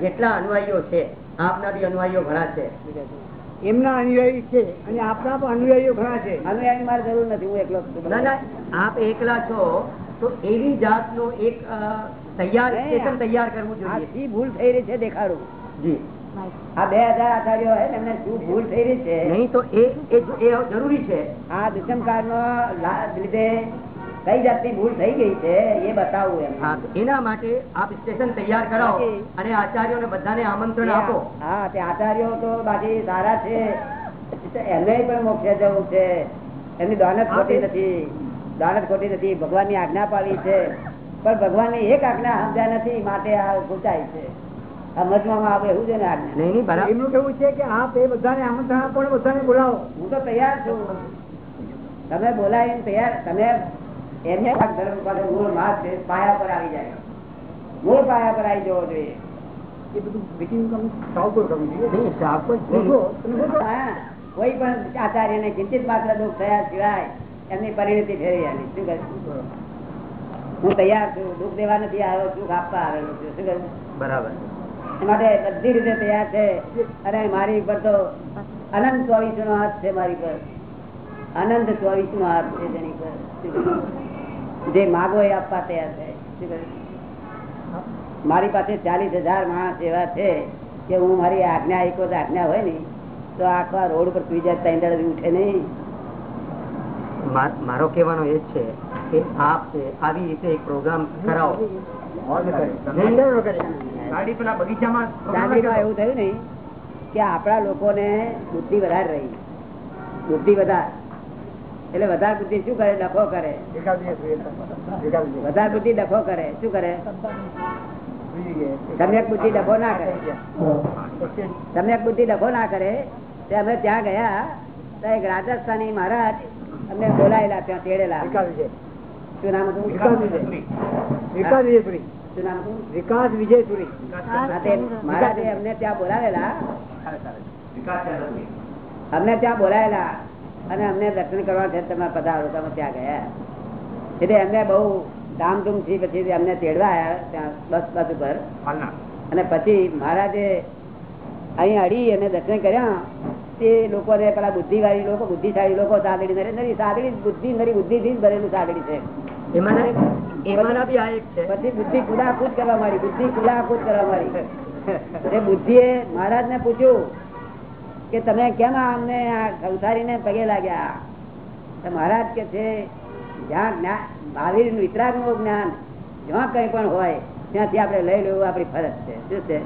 જેટલા અનુયાયીઓ છે આપના અનુયાયીઓ ઘણા છે. એમના અનુયાયી છે અને આપણા પણ અનુયાયીઓ ઘણા છે. અનુયાયી મારે જરૂર નથી હું એકલો ના ના આપ એકલા છો તો એવી જાતનો એક તૈયાર સ્ટેશન તૈયાર કરવું જોઈએ. શી ભૂલ થઈ રહી છે દેખાડું? જી. આ બે હજાર આચાર્યો હોય એમને શું ભૂલ થઈ રહી છે? નહીં તો એ એ જરૂરી છે. આ દુષ્મકાર નો લીધે કઈ જાતની ભૂલ થઈ ગઈ છે એ બતાવું એમ હા એના માટે આપ સ્ટેશન તૈયાર કરાવો અને આચાર્યોને બધાને આમંત્રણ આપો. હા તે આચાર્યો તો બાકી સારા છે. એમને પણ મોક્ષે જવું છે. એમની દાનત ખોટી નથી. દાનત ખોટી નથી. ભગવાનની આજ્ઞા પાડી છે. પણ ભગવાનની એક આજ્ઞા સમજ્યા નથી માટે આ ખૂચાય છે. સમજવામાં આવે એવું છે ને આજ્ઞા નહીં નહીં બરાબર. એમનું કેવું છે કે આપ એ બધાને આમંત્રણ આપો અને બધાને બોલાવો. હું તો તૈયાર છું. તમે બોલાવીને તૈયાર તમે એમને ધર્મ પાસે મૂળ માર્ગ છે પાયા પર આવી જાય. મૂળ પાયા પર આવી જવો જોઈએ. કોઈ પણ આચાર્યને કિંચિત માત્ર દુઃખ થયા સિવાય એમની પરિણતિ ફેરવી આલી. શું કહે હું તૈયાર છું દુઃખ દેવા નથી આવ્યો સુખ આપવા આવેલો છું. શું કરું? બરાબર. માટે બધી રીતે તૈયાર છે. અને મારી પર તો અનંત ચોવીસ નો હાથ છે મારી પર. અનંત ચોવીસ નો હાથ છે જેની પર. જે માગો એ આપવા તૈયાર છે. શું? મારી પાસે ચાલીસ હજાર માણસ એવા છે કે હું મારી આજ્ઞા એક આજ્ઞા હોય ને તો આખા રોડ પર સુઈ જાય ત્રણ ઉઠે નહીં. મારો કહેવાનો એ છે કે આપ આવી રીતે એક પ્રોગ્રામ કરાવો. એવું થયું ને કે આપણા લોકોને બુદ્ધિ વધારે રહી. બુદ્ધિ વધારે. એટલે વધારે બુદ્ધિ શું કરે? ડખો કરે. વધારે બુદ્ધિ ડખો કરે. શું કરે? સમ્યક બુદ્ધિ ડખો ના કરે. સમ્યક બુદ્ધિ ડખો ના કરે. તે અમે ત્યાં ગયા. તો એક રાજસ્થાની મહારાજ અમને બોલાયેલા ત્યાં તેડેલા. શું નામ હતું? વિકાસ વિજયપુરી શું નામ હતું? વિકાસ વિજયપુરી મહારાજે અમને ત્યાં બોલાવેલા. અમને ત્યાં બોલાયેલા અને અમને દર્શન કરવા છે તમે પધારો તમે ત્યાં ગયા. એટલે એમને બહુ ધામધૂમથી પછી અમને તેડવા આવ્યા ત્યાં બસ બસ ઉપર. અને પછી મહારાજે અહીં અડી અને દર્શન કર્યા તે લોકોને પેલા બુદ્ધિવાળી લોકો બુદ્ધિશાળી લોકો સાગડી નરે નરી સાગડી બુદ્ધિ નરી બુદ્ધિ થી ભરેલું સાગડી છે. પછી બુદ્ધિ કુદાકૂદ કરવા મારી બુદ્ધિ કુદાકૂદ કરવા માંડી. એ બુદ્ધિએ મહારાજ ને પૂછ્યું કે તમે કેમ અમને આ સંસારીને પગે લાગ્યા? મહારાજ કે છે જ્યાં જ્ઞાન મહાવીર વિતરાગનું જ્ઞાન જ્યાં કઈ પણ હોય ત્યાંથી આપણે લઈ લેવું આપણી ફરજ છે. શું છે?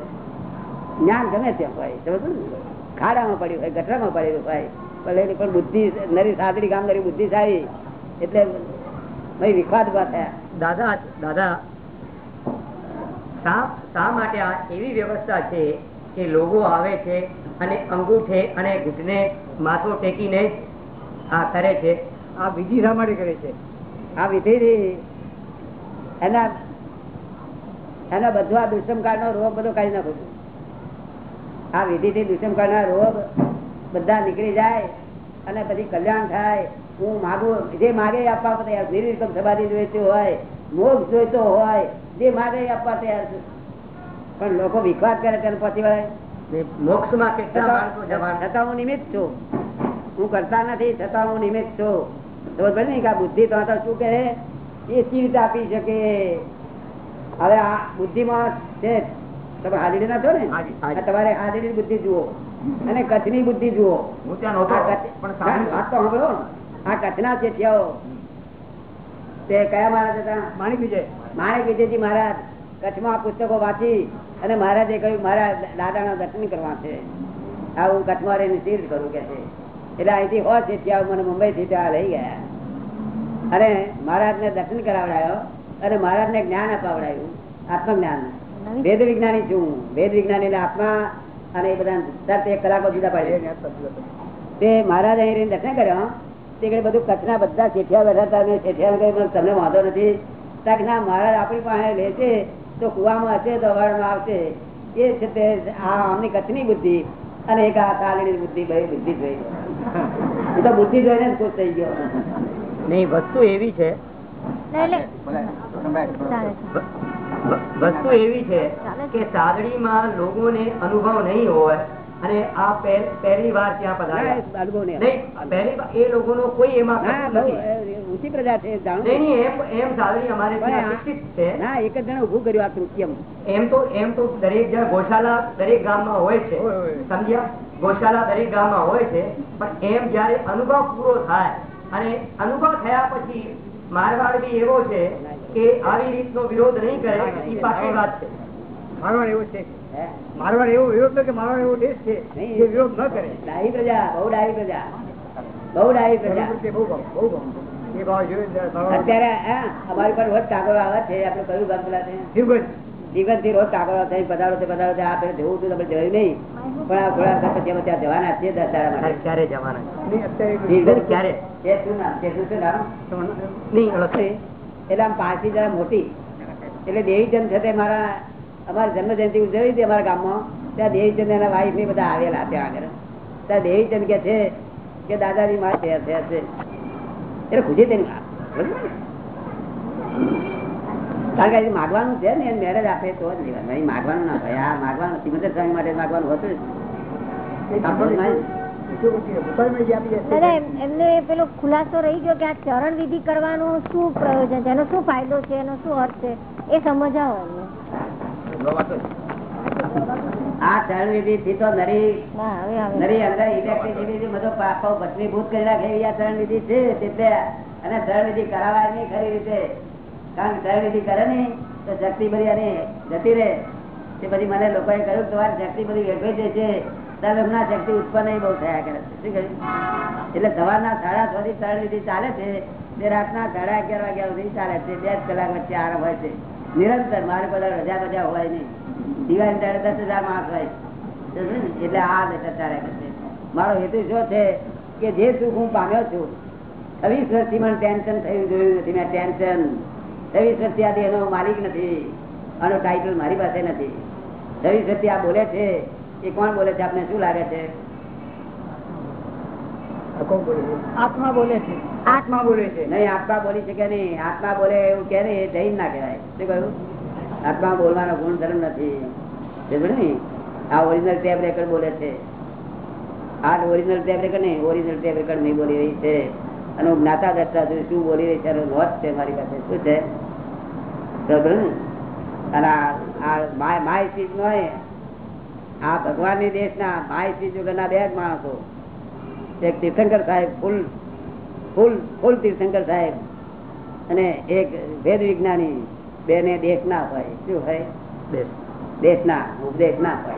જ્ઞાન ગમે તે હોય સમજ ને? ખાડામાં પડ્યું હોય ગટરામાં પડેલું હોય. ભલે પણ બુદ્ધિ નરી સાદડી કામ કરી બુદ્ધિશાળી એટલે ભાઈ વિખવાદ ઊભા થયા. દાદા દાદા શા શા માટે આ એવી વ્યવસ્થા છે કે લોકો આવે છે અને અંગૂઠે અને ઘૂંટને માથો ટેકીને આ કરે છે? આ વિધિ શા માટે કરે છે? આ વિધિ એના એના બધું આ દુષ્મકાળ નો રોગ બધો કાઢી નાખો આ વિધિ થી દુષ્મકાળ રોગ બધા નીકળી જાય અને પછી કલ્યાણ થાય. હું માગું જે માગે આપવા તૈયાર નિર્વિકલ્પ સમાધિ જોઈતી હોય મોક્ષ જોઈતો હોય જે માગે આપવા તૈયાર છું. પણ લોકો વિખવાદ કરે તેને પછી વળે. મોક્ષમાં છતાં હું નિમિત્ત છું. હું કરતા નથી છતાં હું નિમિત્ત છું. તો ભલે કે આ બુદ્ધિ તો તો શું કરે એ આપી શકે. હવે આ બુદ્ધિમાં છે તમે હાજરી ના છો ને? તમારે હાજરી બુદ્ધિ જુઓ. અને કચ્છની બુદ્ધિ જુઓ. હું આ કચ્છ- ના, તો આ તે કયા મહારાજ હતા? માણિક વિજય. માણેક વિજયજી મહારાજ. કચ્છમાં આ પુસ્તકો વાંચી અને મહારાજે કહ્યું મારા દાદાના દર્શન કરવા છે. આવું કચ્છમાં રહીને તીર્થ કરું કે છે. એટલે અહીંથી હોત છે ત્યાં મને મુંબઈ થી ત્યાં લઈ ગયા. અને મહારાજને દર્શન કરાવડાયો અને મહારાજને જ્ઞાન અપાવડાયું આત્મજ્ઞાન વેદ વિજ્ઞાની છું. વેદ વિજ્ઞાની આત્મા અને એ બધા એક કલાકો જુદા પાડે તે મહારાજ અહીં રહીને દર્શન કર્યો. તે બધું કચ્છના બધા શેઠિયા બેઠા હતા અને શેઠિયા તમને વાંધો નથી. ત્યાં ના મહારાજ આપણી પાસે લે છે તો કુવામાં હશે તો અવાડમાં આવશે. એ છે તે આ આમની કચ્છની બુદ્ધિ અને એક આ કાલીની બુદ્ધિ ભાઈ બુદ્ધિ જોઈ એ તો બુદ્ધિ જોઈને જ ખુશ થઈ ગયો. નહીં વસ્તુ એવી છે. વસ્તુ એવી છે કે સાદડીમાં લોકોને અનુભવ નહીં હોય અને આ પહેલી વાર ત્યાં પધાર્યા. પહેલી એ લોકોનો કોઈ એમાં ઊંચી પ્રજા છે એમ એમ સાદડી અમારે પણ ત્યાં આ- શિક્ષિત છે. ના એક જ જણે ઉભું કર્યું આ કૃત્યમ. એમ તો એમ તો દરેક જણ ગોશાલા દરેક ગામમાં હોય છે. સમજ્યા? ગોશાલા દરેક ગામમાં હોય છે. પણ એમ જયારે અનુભવ પૂરો થાય અને અનુભવ થયા પછી મારવાડ બી એવો છે કે આવી રીતનો વિરોધ નહીં કરે એ પાકી વાત છે. મારવાડ એવો છે. મારવાડ એવો વિરોધ કે મારવાડ એવો દેશ છે નહીં. જે વિરોધ ન કરે. ડાહી પ્રજા બહુ ડાહી પ્રજા. બહુ ડાહી પ્રજા. બહુ બહુ એ અત્યારે અમારી પર વધ કાગળ આવે છે આપણે કયું ગામ પેલા છે? શિવગંજ. જીવનથી રોજ કાગળો થઈ પધારો છે પધારો છે આ પેલા જવું હતું તમે જોયું નહીં. પણ આ થોડા વખત પછી અમે ત્યાં જવાના છીએ દસ દાડા માટે ક્યારે જવાના ક્યારે? એ શું નામ છે શું છે નામ? નહીં ઓળખે. એટલે આમ પાંચથી જરા મોટી. એટલે દેવીચંદ છે તે મારા અમારી જન્મ જયંતિ ઉજવી હતી અમારા ગામમાં. ત્યાં દેવીચંદ એના વાઈફ ને બધા આવેલા ત્યાં આગળ. ત્યાં દેવીચંદ કે છે કે દાદાજી મારા છે એટલે ખુશી તેની વાત? કારણ કે માગવાનું છે ને મેરેજ આપે તો જ લેવાનું. અહીં માગવાનું ના ભાઈ આ માગવાનું શ્રીમંત સ્વામી માટે માગવાનું હતું એમને પેલો ખુલાસો રહી ગયો કે આ ચરણ વિધિ કરવાનું શું પ્રયોજન છે? એનો શું ફાયદો છે? એનો શું અર્થ છે? એ સમજાવો એમને આ ચરણ વિધિ થી તો નરી અંદર ઇલેક્ટ્રિસિટી બધો પાપો ભસ્મીભૂત કરી નાખે એવી આ ચરણ વિધિ છે અને ચરણ વિધિ કરાવાય નહીં ખરી રીતે. કારણ વિધિ કરે ને, તો શક્તિ બધી અને જતી રહે. તે પછી મને લોકોએ કહ્યું તમારી શક્તિ બધી વેઠવી દે છે. હમણાં શક્તિ ઉત્પન્ન બહુ થયા કરે છે. શું કહ્યું? એટલે સવારના સાડા છ થી ચરણ વિધિ ચાલે છે તે રાતના સાડા અગિયાર વાગ્યા સુધી ચાલે છે. બે કલાક વચ્ચે આરામ હોય છે. નિરંતર મારે બધા રજા બજા હોય નહીં. દિવાળી ત્યારે દસ હજાર માણસ હોય. એટલે આ દશા ચાલ્યા કરશે મારો હેતુ શું છે કે જે સુખ હું પામ્યો છું છવ્વીસ વર્ષથી મને ટેન્શન થયું, જોયું નથી. મેં ટેન્શન છવ્વીસ વર્ષથી એનો માલિક નથી. આનો ટાઇટલ મારી પાસે નથી. રવિ સત્યા બોલે છે? એ કોણ બોલે છે? આપને શું લાગે છે? આ કોણ બોલે છે? આત્મા બોલે છે. આત્મા બોલે છે. નહીં આત્મા બોલી શકે નહીં? આત્મા બોલે એવું કે ને એ જૈન ના કહેવાય. શું કહ્યું? આત્મા બોલવાનો ગુણ ધર્મ નથી ને? આ ઓરિજિનલ ટેપ રેકર્ડ બોલે છે. આ ઓરિજિનલ ટેપ રેકર્ડ નહીં ઓરિજિનલ ટેપ રેકર્ડ નહીં બોલી રહી છે. અને હું જ્ઞાતા દર્શા છું શું બોલી રહી છે એનો છે મારી પાસે શું છે? અને આ- માય ચીજ નો આ ભગવાનની દેશના માય ચીજ વગરના બે જ માણસો. એક તીર્થંકર સાહેબ ફૂલ ફૂલ ફૂલ તીર્થંકર સાહેબ. અને એક વેદ વિજ્ઞાની બેને દેશ ના હોય. શું હોય? દેશ. ના ઉપદેશ ના હોય.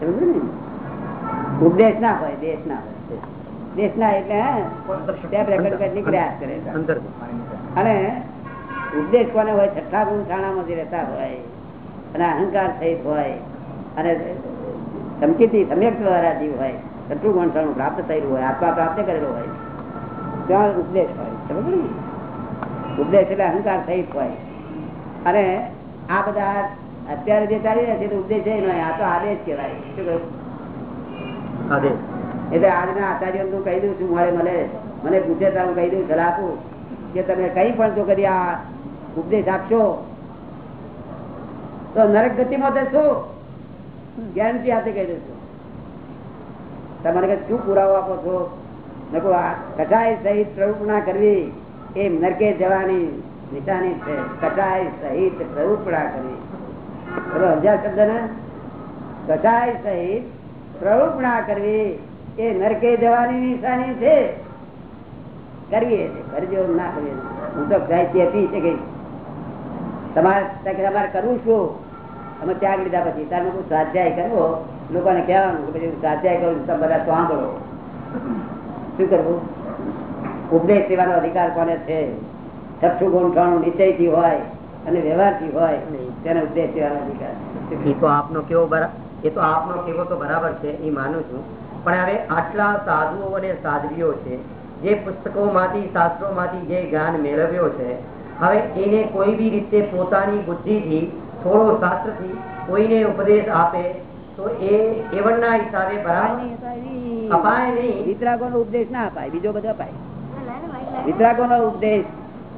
સમજ ને? ઉપદેશ ના હોય દેશ ના હોય. દેશ ના એટલે નીકળ્યા. કરે અને ઉપદેશ કોને હોય? છઠ્ઠા ગુણ છાણામાંથી રહેતા હોય. અને અહંકાર સહિત હોય. અને ધમકીથી સમ્યક દ્વારા જીવ હોય. છઠ્ઠું ગુણ છાણું પ્રાપ્ત થયેલું હોય. આત્મા પ્રાપ્ત કરેલો હોય. ત્યાં ઉપદેશ હોય. સમજ ઉપદેશ એટલે અહંકાર સહિત હોય. અને આ બધા અત્યારે જે ચાલી રહ્યા છે ઉપદેશ છે નહીં આ તો આદેશ કહેવાય. શું કહ્યું? આદેશ. એટલે આજના આચાર્ય હું કહી દઉં છું, મારે મને મને પૂછે તો હું કહી દઉં સલાહ કે તમે કઈ પણ જો કરી આ ઉપદેશ આપશો, તો નરક ગતિમાં જશો. ગેરંટી હાથે કહી દઉં તમારે કે શું પુરાવો આપો છો? નકો આ સહિત પ્રરૂપણા કરવી એ નરકે જવાની નિશાની છે. કટાઈ સહિત પ્રરૂપણા કરવી. બરોબર સમજ્યા શબ્દ ને કટાઈ સહિત પ્રરૂપણા કરવી. એ નરકે જવાની નિશાની છે. કરીએ કરજો ના કરીએ. હું તો આપી છે તમારે તમારે કરવું શું? તમે ત્યાગ લીધા પછી. તારે હું સ્વાધ્યાય કરવો. લોકોને કહેવાનું કે પછી સ્વાધ્યાય કરું, તમે બધા સાંભળો. શું કરવું? ઉપદેશ સેવાનો અધિકાર કોને છે? છઠ્ઠું ગુંઠાણું નિશ્ચયથી હોય અને વ્યવહારથી હોય, તેને ઉપદેશ સેવાનો અધિકાર એ તો આપનો કેવો બરાબર એ તો આપનો કેવો તો બરાબર છે, એ માનું છું. પણ હવે આટલા સાધુઓ અને સાધવીઓ છે જે પુસ્તકોમાંથી શાસ્ત્રોમાંથી જે જ્ઞાન મેળવ્યો છે હવે એને કોઈ બી રીતે પોતાની બુદ્ધિથી થોડો શાસ્ત્રથી કોઈને ઉપદેશ આપે તો એ એવણના હિસાબે બરાબર અપાય નહીં વિતરાગો નો ઉપદેશ ના અપાય બીજો બધો અપાય. વિતરાગો નો ઉપદેશ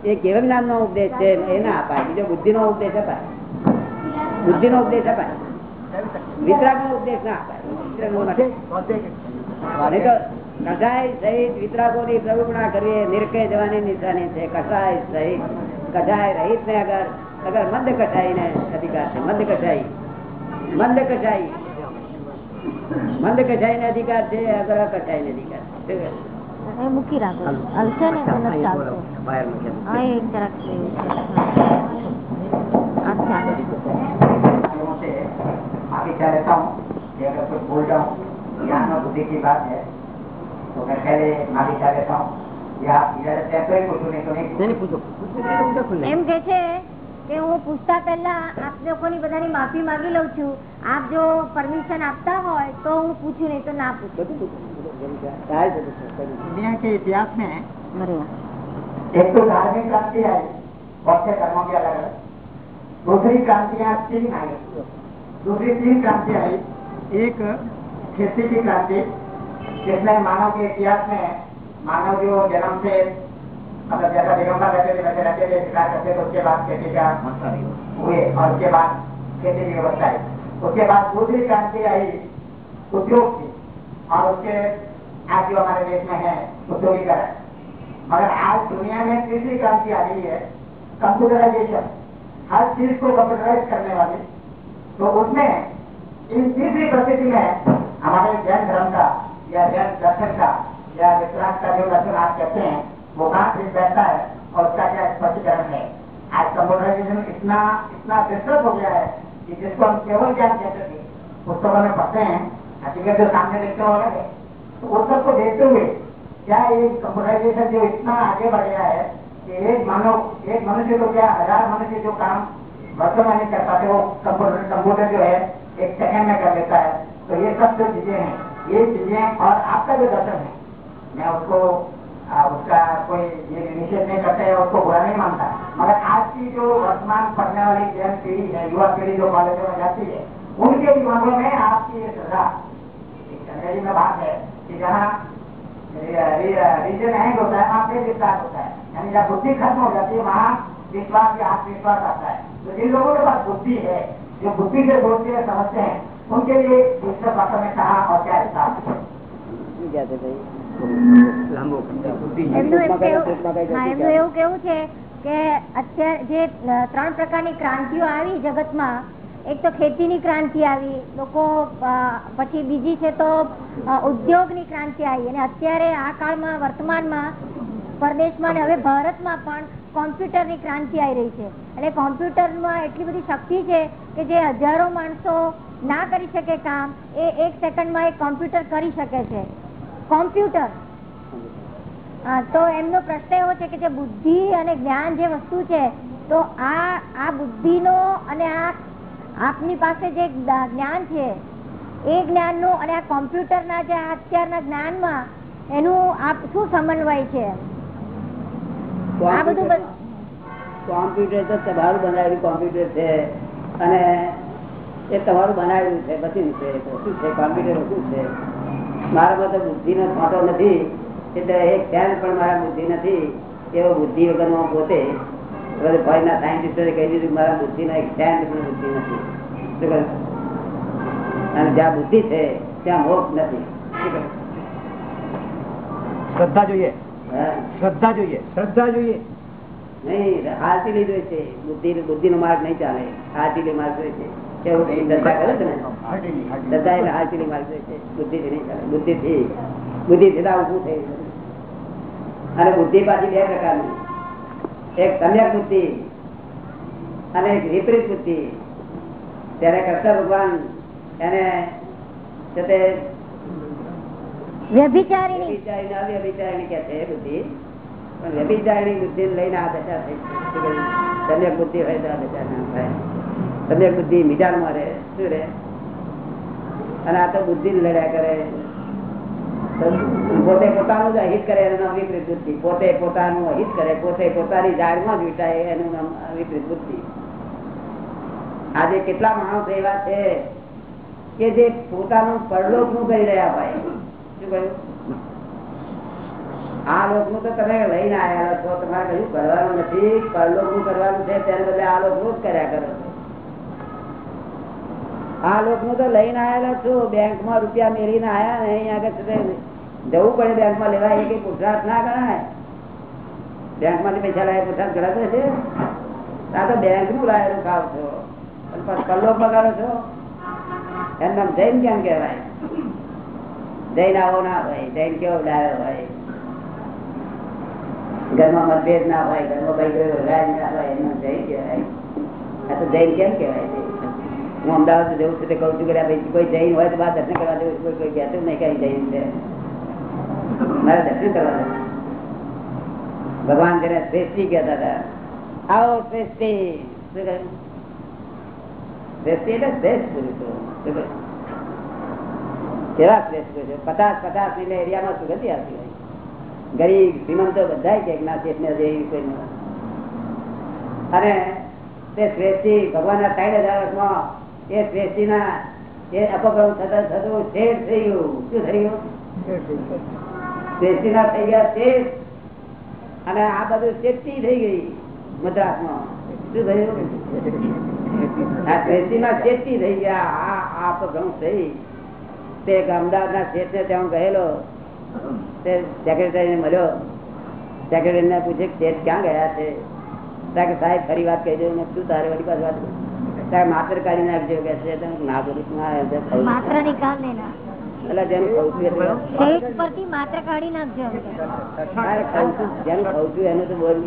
એ કેવલ જ્ઞાન નો ઉપદેશ છે એ ના અપાય બીજો બુદ્ધિ નો ઉપદેશ અપાય. બુદ્ધિ નો ઉપદેશ અપાય. વિતરાગ નો ઉપદેશ ના અપાય કસાય સહિત વિતરાગો ની પ્રવૃત્તિ કરીએ નિર્કય જવાની નિશાની છે. કસાય સહિત કસાય રહીત ને અગર અગર મંદ કસાઈ ને અધિકાર છે. મંદ કસાઈ. મંદ કસાઈ. મંદ કસાઈ ને અધિકાર છે અગર કસાઈ ને અધિકાર છે. મૂકી રાખો. હલશે ને. હા એ જરાક અચ્છા लोगों से आगे क्या रहता हूँ कि अगर कुछ बोल रहा हूँ ज्ञान और बुद्धि की बात है तो मैं पहले आगे क्या रहता हूँ या इधर रहते हैं तो ही पूछूं नहीं तो नहीं નહીં, નહીં, પૂછો. પૂછો એટલે હું દખલ નહીં. એમ કે છે કે હું પૂછતા પહેલા આપ લોકોની બધાની માફી માંગી લઉં છું આપ જો પરમિશન આપતા હોય તો હું પૂછું નહીં તો ના પૂછું થાય છે બધું. दुनिया के इतिहास में બરાબર एक तो धार्मिक क्रांति आई बहुत से कर्मों की अलग अलग दूसरी क्रांतियां तीन आई दूसरी तीन क्रांति आई। एक खेती की क्रांति, जिसमें मानव के इतिहास में मानव जो जन्म से मतलब जैसा दिगंबर रहते थे, वैसे रहते थे, शिकार करते थे, उसके बाद खेती का हुए और उसके बाद खेती की व्यवस्था आई। उसके बाद दूसरी क्रांति आई, उद्योग की, और उसके आज जो हमारे देश में है, उद्योगीकरण। मगर आज दुनिया में तीसरी क्रांति आ गई है कंप्यूटराइजेशन हर चीज़ को कंप्यूटराइज करने वाली तो उसमें इन तीसरी परिस्थिति में हमारे जैन धर्म का, या जैन दर्शन का, या विश्राम का जो दर्शन आप कहते हैं, वो कहाँ फिट बैठता है और उसका क्या स्पष्टीकरण है? आज कंप्यूटराइजेशन इतना इतना विस्तृत हो गया है कि जिसको हम केवल ज्ञान कहते थे, पुस्तकों में पढ़ते हैं, हकीकत जो सामने देखते हो अलग है तो उस सबको देखते हुए क्या ये कंप्यूटराइजेशन जो इतना आगे बढ़ गया है कि एक मानव, एक मनुष्य को क्या, हज़ार मनुष्य जो काम वर्षों में नहीं कर पाते वो कंप्यूटर कंप्यूटर जो है एक सेकंड में कर लेता है। तो ये सब जो चीज़ें हैं ये चीज़ें और आपका जो दर्शन है मैं उसको आ, उसका कोई ये निषेध नहीं करते हैं उसको बुरा नहीं मानता। मगर आज की जो वर्तमान पढ़ने वाली जैन पीढ़ी है युवा पीढ़ी जो कॉलेजों में जाती है उनके दिमागों में आपकी ये श्रद्धा अंग्रेज़ी में बात है कि जहाँ रीजन हैंग होता है वहाँ पे विश्वास होता है। यानी जब बुद्धि खत्म हो जाती है वहाँ विश्वास या आत्मविश्वास आता है। तो जिन लोगों के पास बुद्धि है जो बुद्धि से सोचते हैं समझते हैं उनके लिए ईश्वर वास्तव में कहा और क्या हिसाब है શું કહે છે ભાઈ લાંબો બુદ્ધિ એમનું એમ કેવું- ટૂંકમાં કઈ હા, એમનું એવું કેવું છે કે અત્યારે જે અ, ત્રણ પ્રકારની ક્રાંતિઓ આવી જગતમાં એક તો ખેતીની ક્રાંતિ આવી લોકો અ, પછી બીજી છે તો અ, ઉદ્યોગની ક્રાંતિ આવી અને અત્યારે આ કાળમાં વર્તમાનમાં પરદેશમાં અને હવે ભારતમાં પણ કોમ્પ્યુટરની ક્રાંતિ આવી રહી છે. એટલે કોમ્પ્યુટરમાં એટલી બધી શક્તિ છે કે જે હજારો માણસો ના કરી શકે કામ, એ એક સેકન્ડમાં એક કોમ્પ્યુટર કરી શકે છે. કોમ્પ્યુટર. તો એમનો પ્રશ્ન એવો છે કે જે બુદ્ધિ અને જ્ઞાન જે વસ્તુ છે, તો આ આ બુદ્ધિ નો અને આ આપની પાસે જે જ્ઞાન છે, એ જ્ઞાનનું અને આ કોમ્પ્યુટરના જે અત્યારના જ્ઞાનમાં એનું આપ શું સમન્વય છે? કોમ્પ્યુટર તો તમારું બનાવેલું કોમ્પ્યુટર છે. અને એ તમારું બનાવેલું છે. બધી છે? શું છે? કોમ્પ્યુટર શું છે? મારામાં તો બુદ્ધિનો છોટો નથી. એટલે એક ધ્યાન પણ મારા બુદ્ધિ નથી. એવો બુદ્ધિ વગરનો હું પોતે ફોરેનના સાયન્ટિસ્ટોએ કહી દીધું મારા બુદ્ધિનો એક ધ્યાન પણ બુદ્ધિ નથી. અને જ્યાં બુદ્ધિ છે ત્યાં મોક્ષ નથી. શ્રદ્ધા જોઈએ. શ્રદ્ધા જોઈએ શ્રદ્ધા જોઈએ. નહીં હાથીલી જોઈએ છે. બુદ્ધિ બુદ્ધિ નો? માર્ગ નહીં ચાલે. જોઈએ છે અને બુદ્ધિ પાછી બે પ્રકારની. એક સમ્યક બુદ્ધિ અને એક વિપરીત બુદ્ધિ. ત્યારે કરતા ભગવાન એને વ્યભિચારીણી બુદ્ધિ, પણ વ્યભિચારીણી બુદ્ધિ શું રહે? અને આ તો બુદ્ધિ લડ્યા કરે. પોતે પોતાનું જ અહિત કરે, એનું વિપરીત બુદ્ધિ. પોતે પોતાનું અહિત કરે, પોતે પોતાની જાળમાં જ વિટાય, એનું નામ વિપરીત બુદ્ધિ. આજે કેટલા માણસ એવા છે કે જે પોતાનું પરલોકનું કરી રહ્યા ભાઈ આ લોકનું તો તમે લઈને આવ્યા છો તમારે કયું કરવાનું નથી. પરલોકનું કરવાનું છે, ત્યારે બદલે આ લોક જ કર્યા કરો આ લોકનું તો લઈને આવેલા છો બેંકમાં રૂપિયા મેળવીને આયા ને અહીં આગળ જવું પડે બેંકમાં લેવા એ કઈ પુરસાદ ના ગણાય. બેંકમાંથી પૈસા લાવે પુરસાદ ગણાતો છે આ તો બેંકનું લાયેલું ખાવ છો. પછી બગાડો છો? એમ નામ જૈન કેમ કહેવાય? જૈન આવો ના હોય, જૈન કેવો ડાયો હોય. ઘરમાં મતભેદ ના હોય, ઘરમાં ભાઈ ગયો રાજ ના હોય, એનું જૈન કહેવાય. આ તો જૈન કેમ કહેવાય હું અમદાવાદ જવું છું તે કહું છું કે ભાઈ, કોઈ જૈન હોય તો બાદ દર્શન કરવા જવું કોઈ કોઈ કહેતું નહીં કઈ જૈન છે? મારે દર્શન કરવા જવું ભગવાન જેને શ્રેષ્ઠી કહેતા હતા. આવો શ્રેષ્ઠી. શ્રેષ્ઠી એટલે શ્રેષ્ઠ પુરુષો. શું? કેવા શ્રેષ્ઠ છે? પચાસ પચાસ એટલે એરિયામાં સુગતિ આવતી હોય? ગરીબ, શ્રીમંતો બધા કે ના શેઠને જેવી કોઈ અને તે શ્રેષ્ઠી ભગવાનના સાઈડ હજારકમાં એ શ્રેષ્ઠીના એ અપક્રમ થતા થતું શેઠ થઈ ગયું શું થઈ ગયું શ્રેષ્ઠીના થઈ ગયા શેઠ અને આ બધું શેઠી થઈ ગઈ મદ્રાસમાં. શું થયું? આ શ્રેષ્ઠીમાં શેઠી થઈ ગયા. આ અપક્રમ થઈ. તે એક શેઠ ને ત્યાં ગયેલો. તે સેક્રેટરીને મળ્યો. સેક્રેટરીને પૂછે કે શેઠ ક્યાં ગયા છે? ત્યાં કે સાહેબ ફરી વાત કહી દઉં શું તારે વળી પાછી વાત ત્યાં માત્ર કાઢી નાખજો કે છે ના બોલું. માત્ર નિકાલ એટલે છું કાઢી નાખજો. છું છું એનું તો બોલ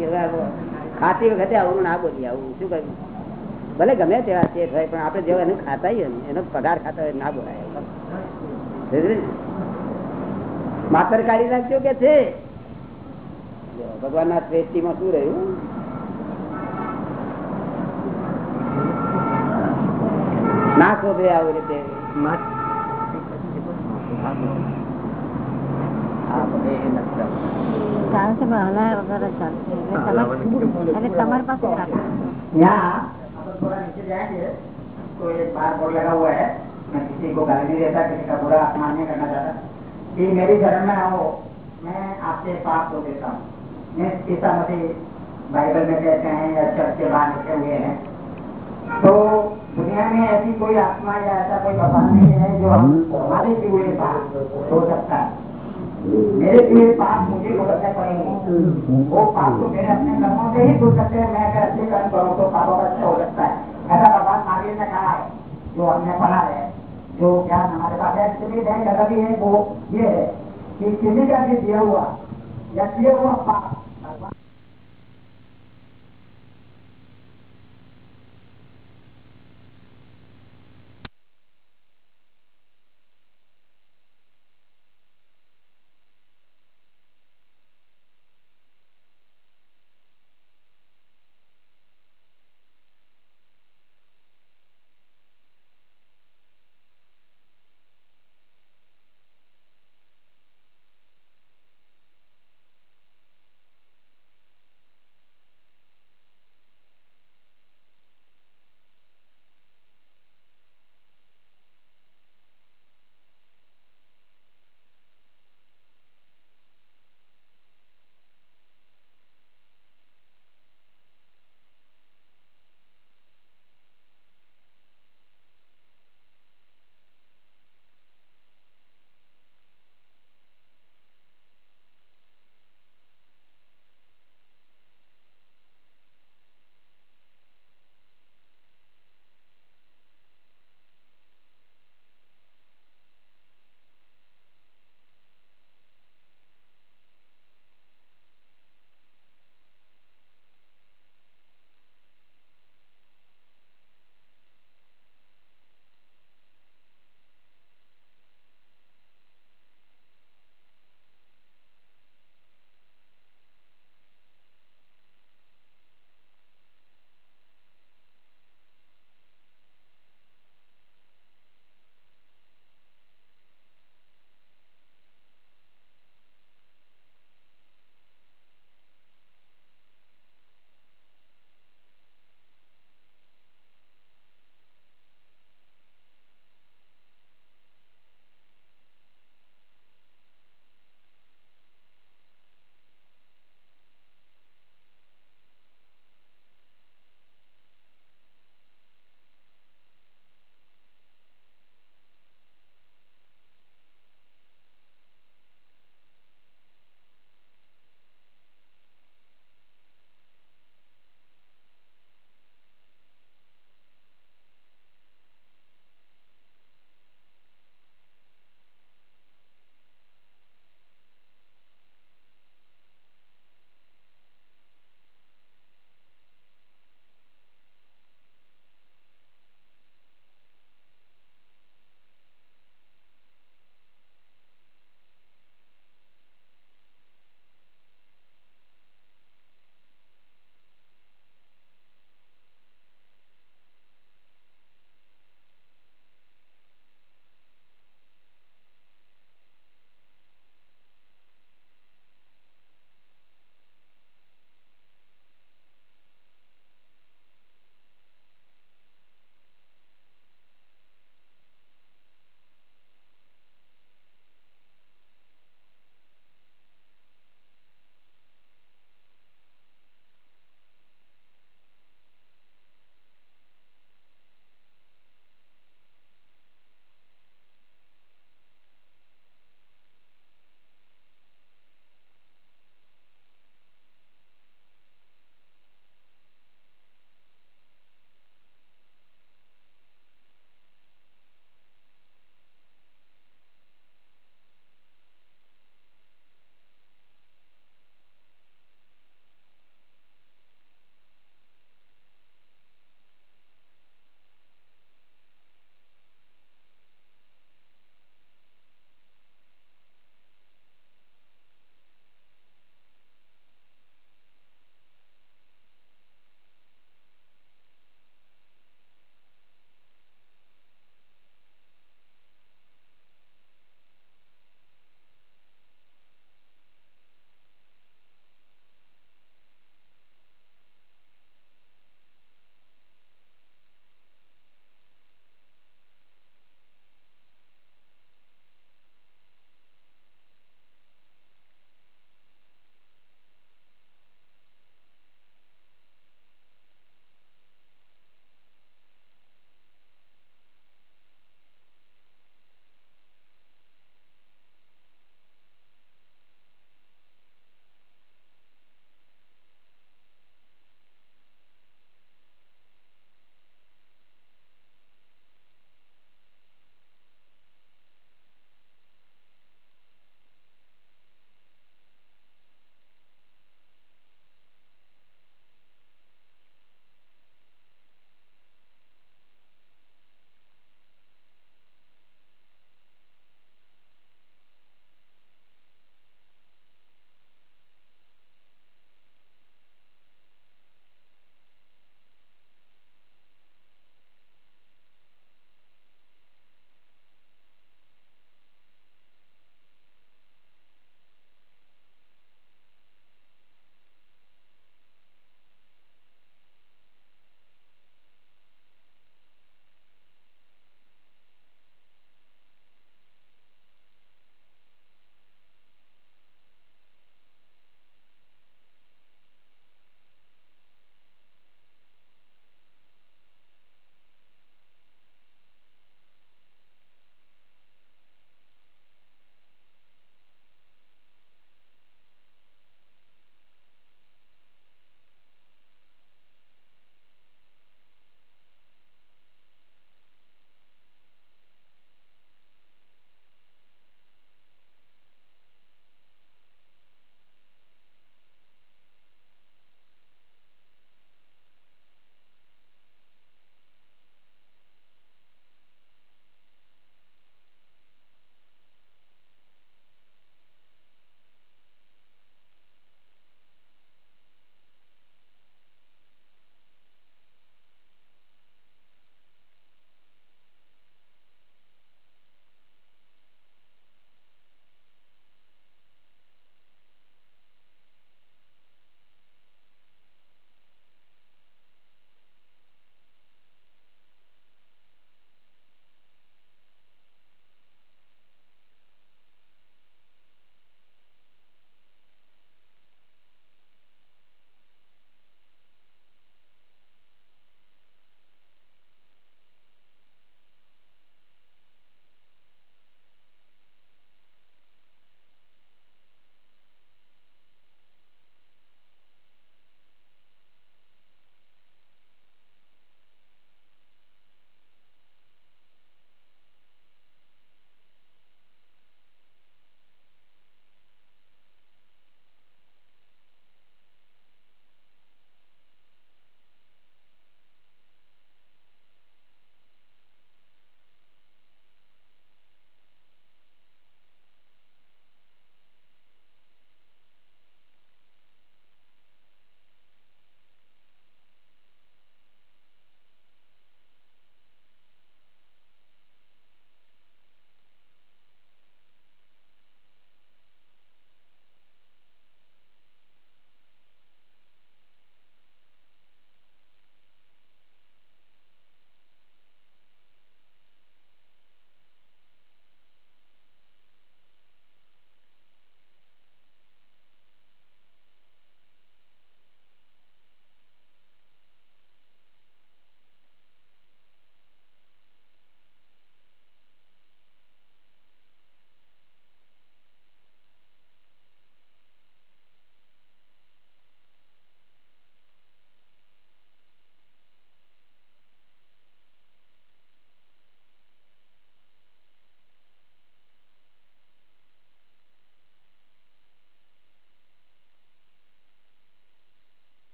ખાતી વખતે આવું ના બોલી આવું શું કહ્યું ભલે ગમે તેવા છે હોય પણ આપણે જેવા એનું ખાતા એનો પગાર ખાતા હોય ના બોલાય? માતર કાઢી નાખજો કે છે ભગવાન ના શ્રેષ્ઠીમાં શું રહ્યું ના શોધે આવી રીતે ચાલશે પણ હલાયા વગર જ ચાલશે એટલે તમારે- એટલે તમારી પાસે જ રાખો यहाँ हम लोग थोड़ा नीचे जाएंगे तो एक बार बोर्ड लगा हुआ है मैं किसी को गाली नहीं देता, किसी का बुरा अपमान नहीं करना चाहता। कि मेरी शरण में आओ, मैं आपसे पाप को देता हूँ। ईसा मसीह बाइबल में कहते हैं या चर्च के बाहर लिखे हुए हैं। तो दुनिया में ऐसी कोई आत्मा या ऐसा कोई भगवान नहीं है जो हमारे हुए पाप हो सकता है। मेरे किए पाप मुझे भुगतने पड़ेंगे वो पाप तो मेरे अपने कर्मों से ही धुल सकते हैं। मैं अगर अच्छे कर्म करूँ तो पापों का अच्छा हो सकता है। ऐसा भगवान महावीर ने कहा है। जो हमने पढ़ा है जो ज्ञान हमारे पास है इसलिए ध्यान लगा भी है वो ये है कि किसी का भी दिया हुआ या किए हुआ पाप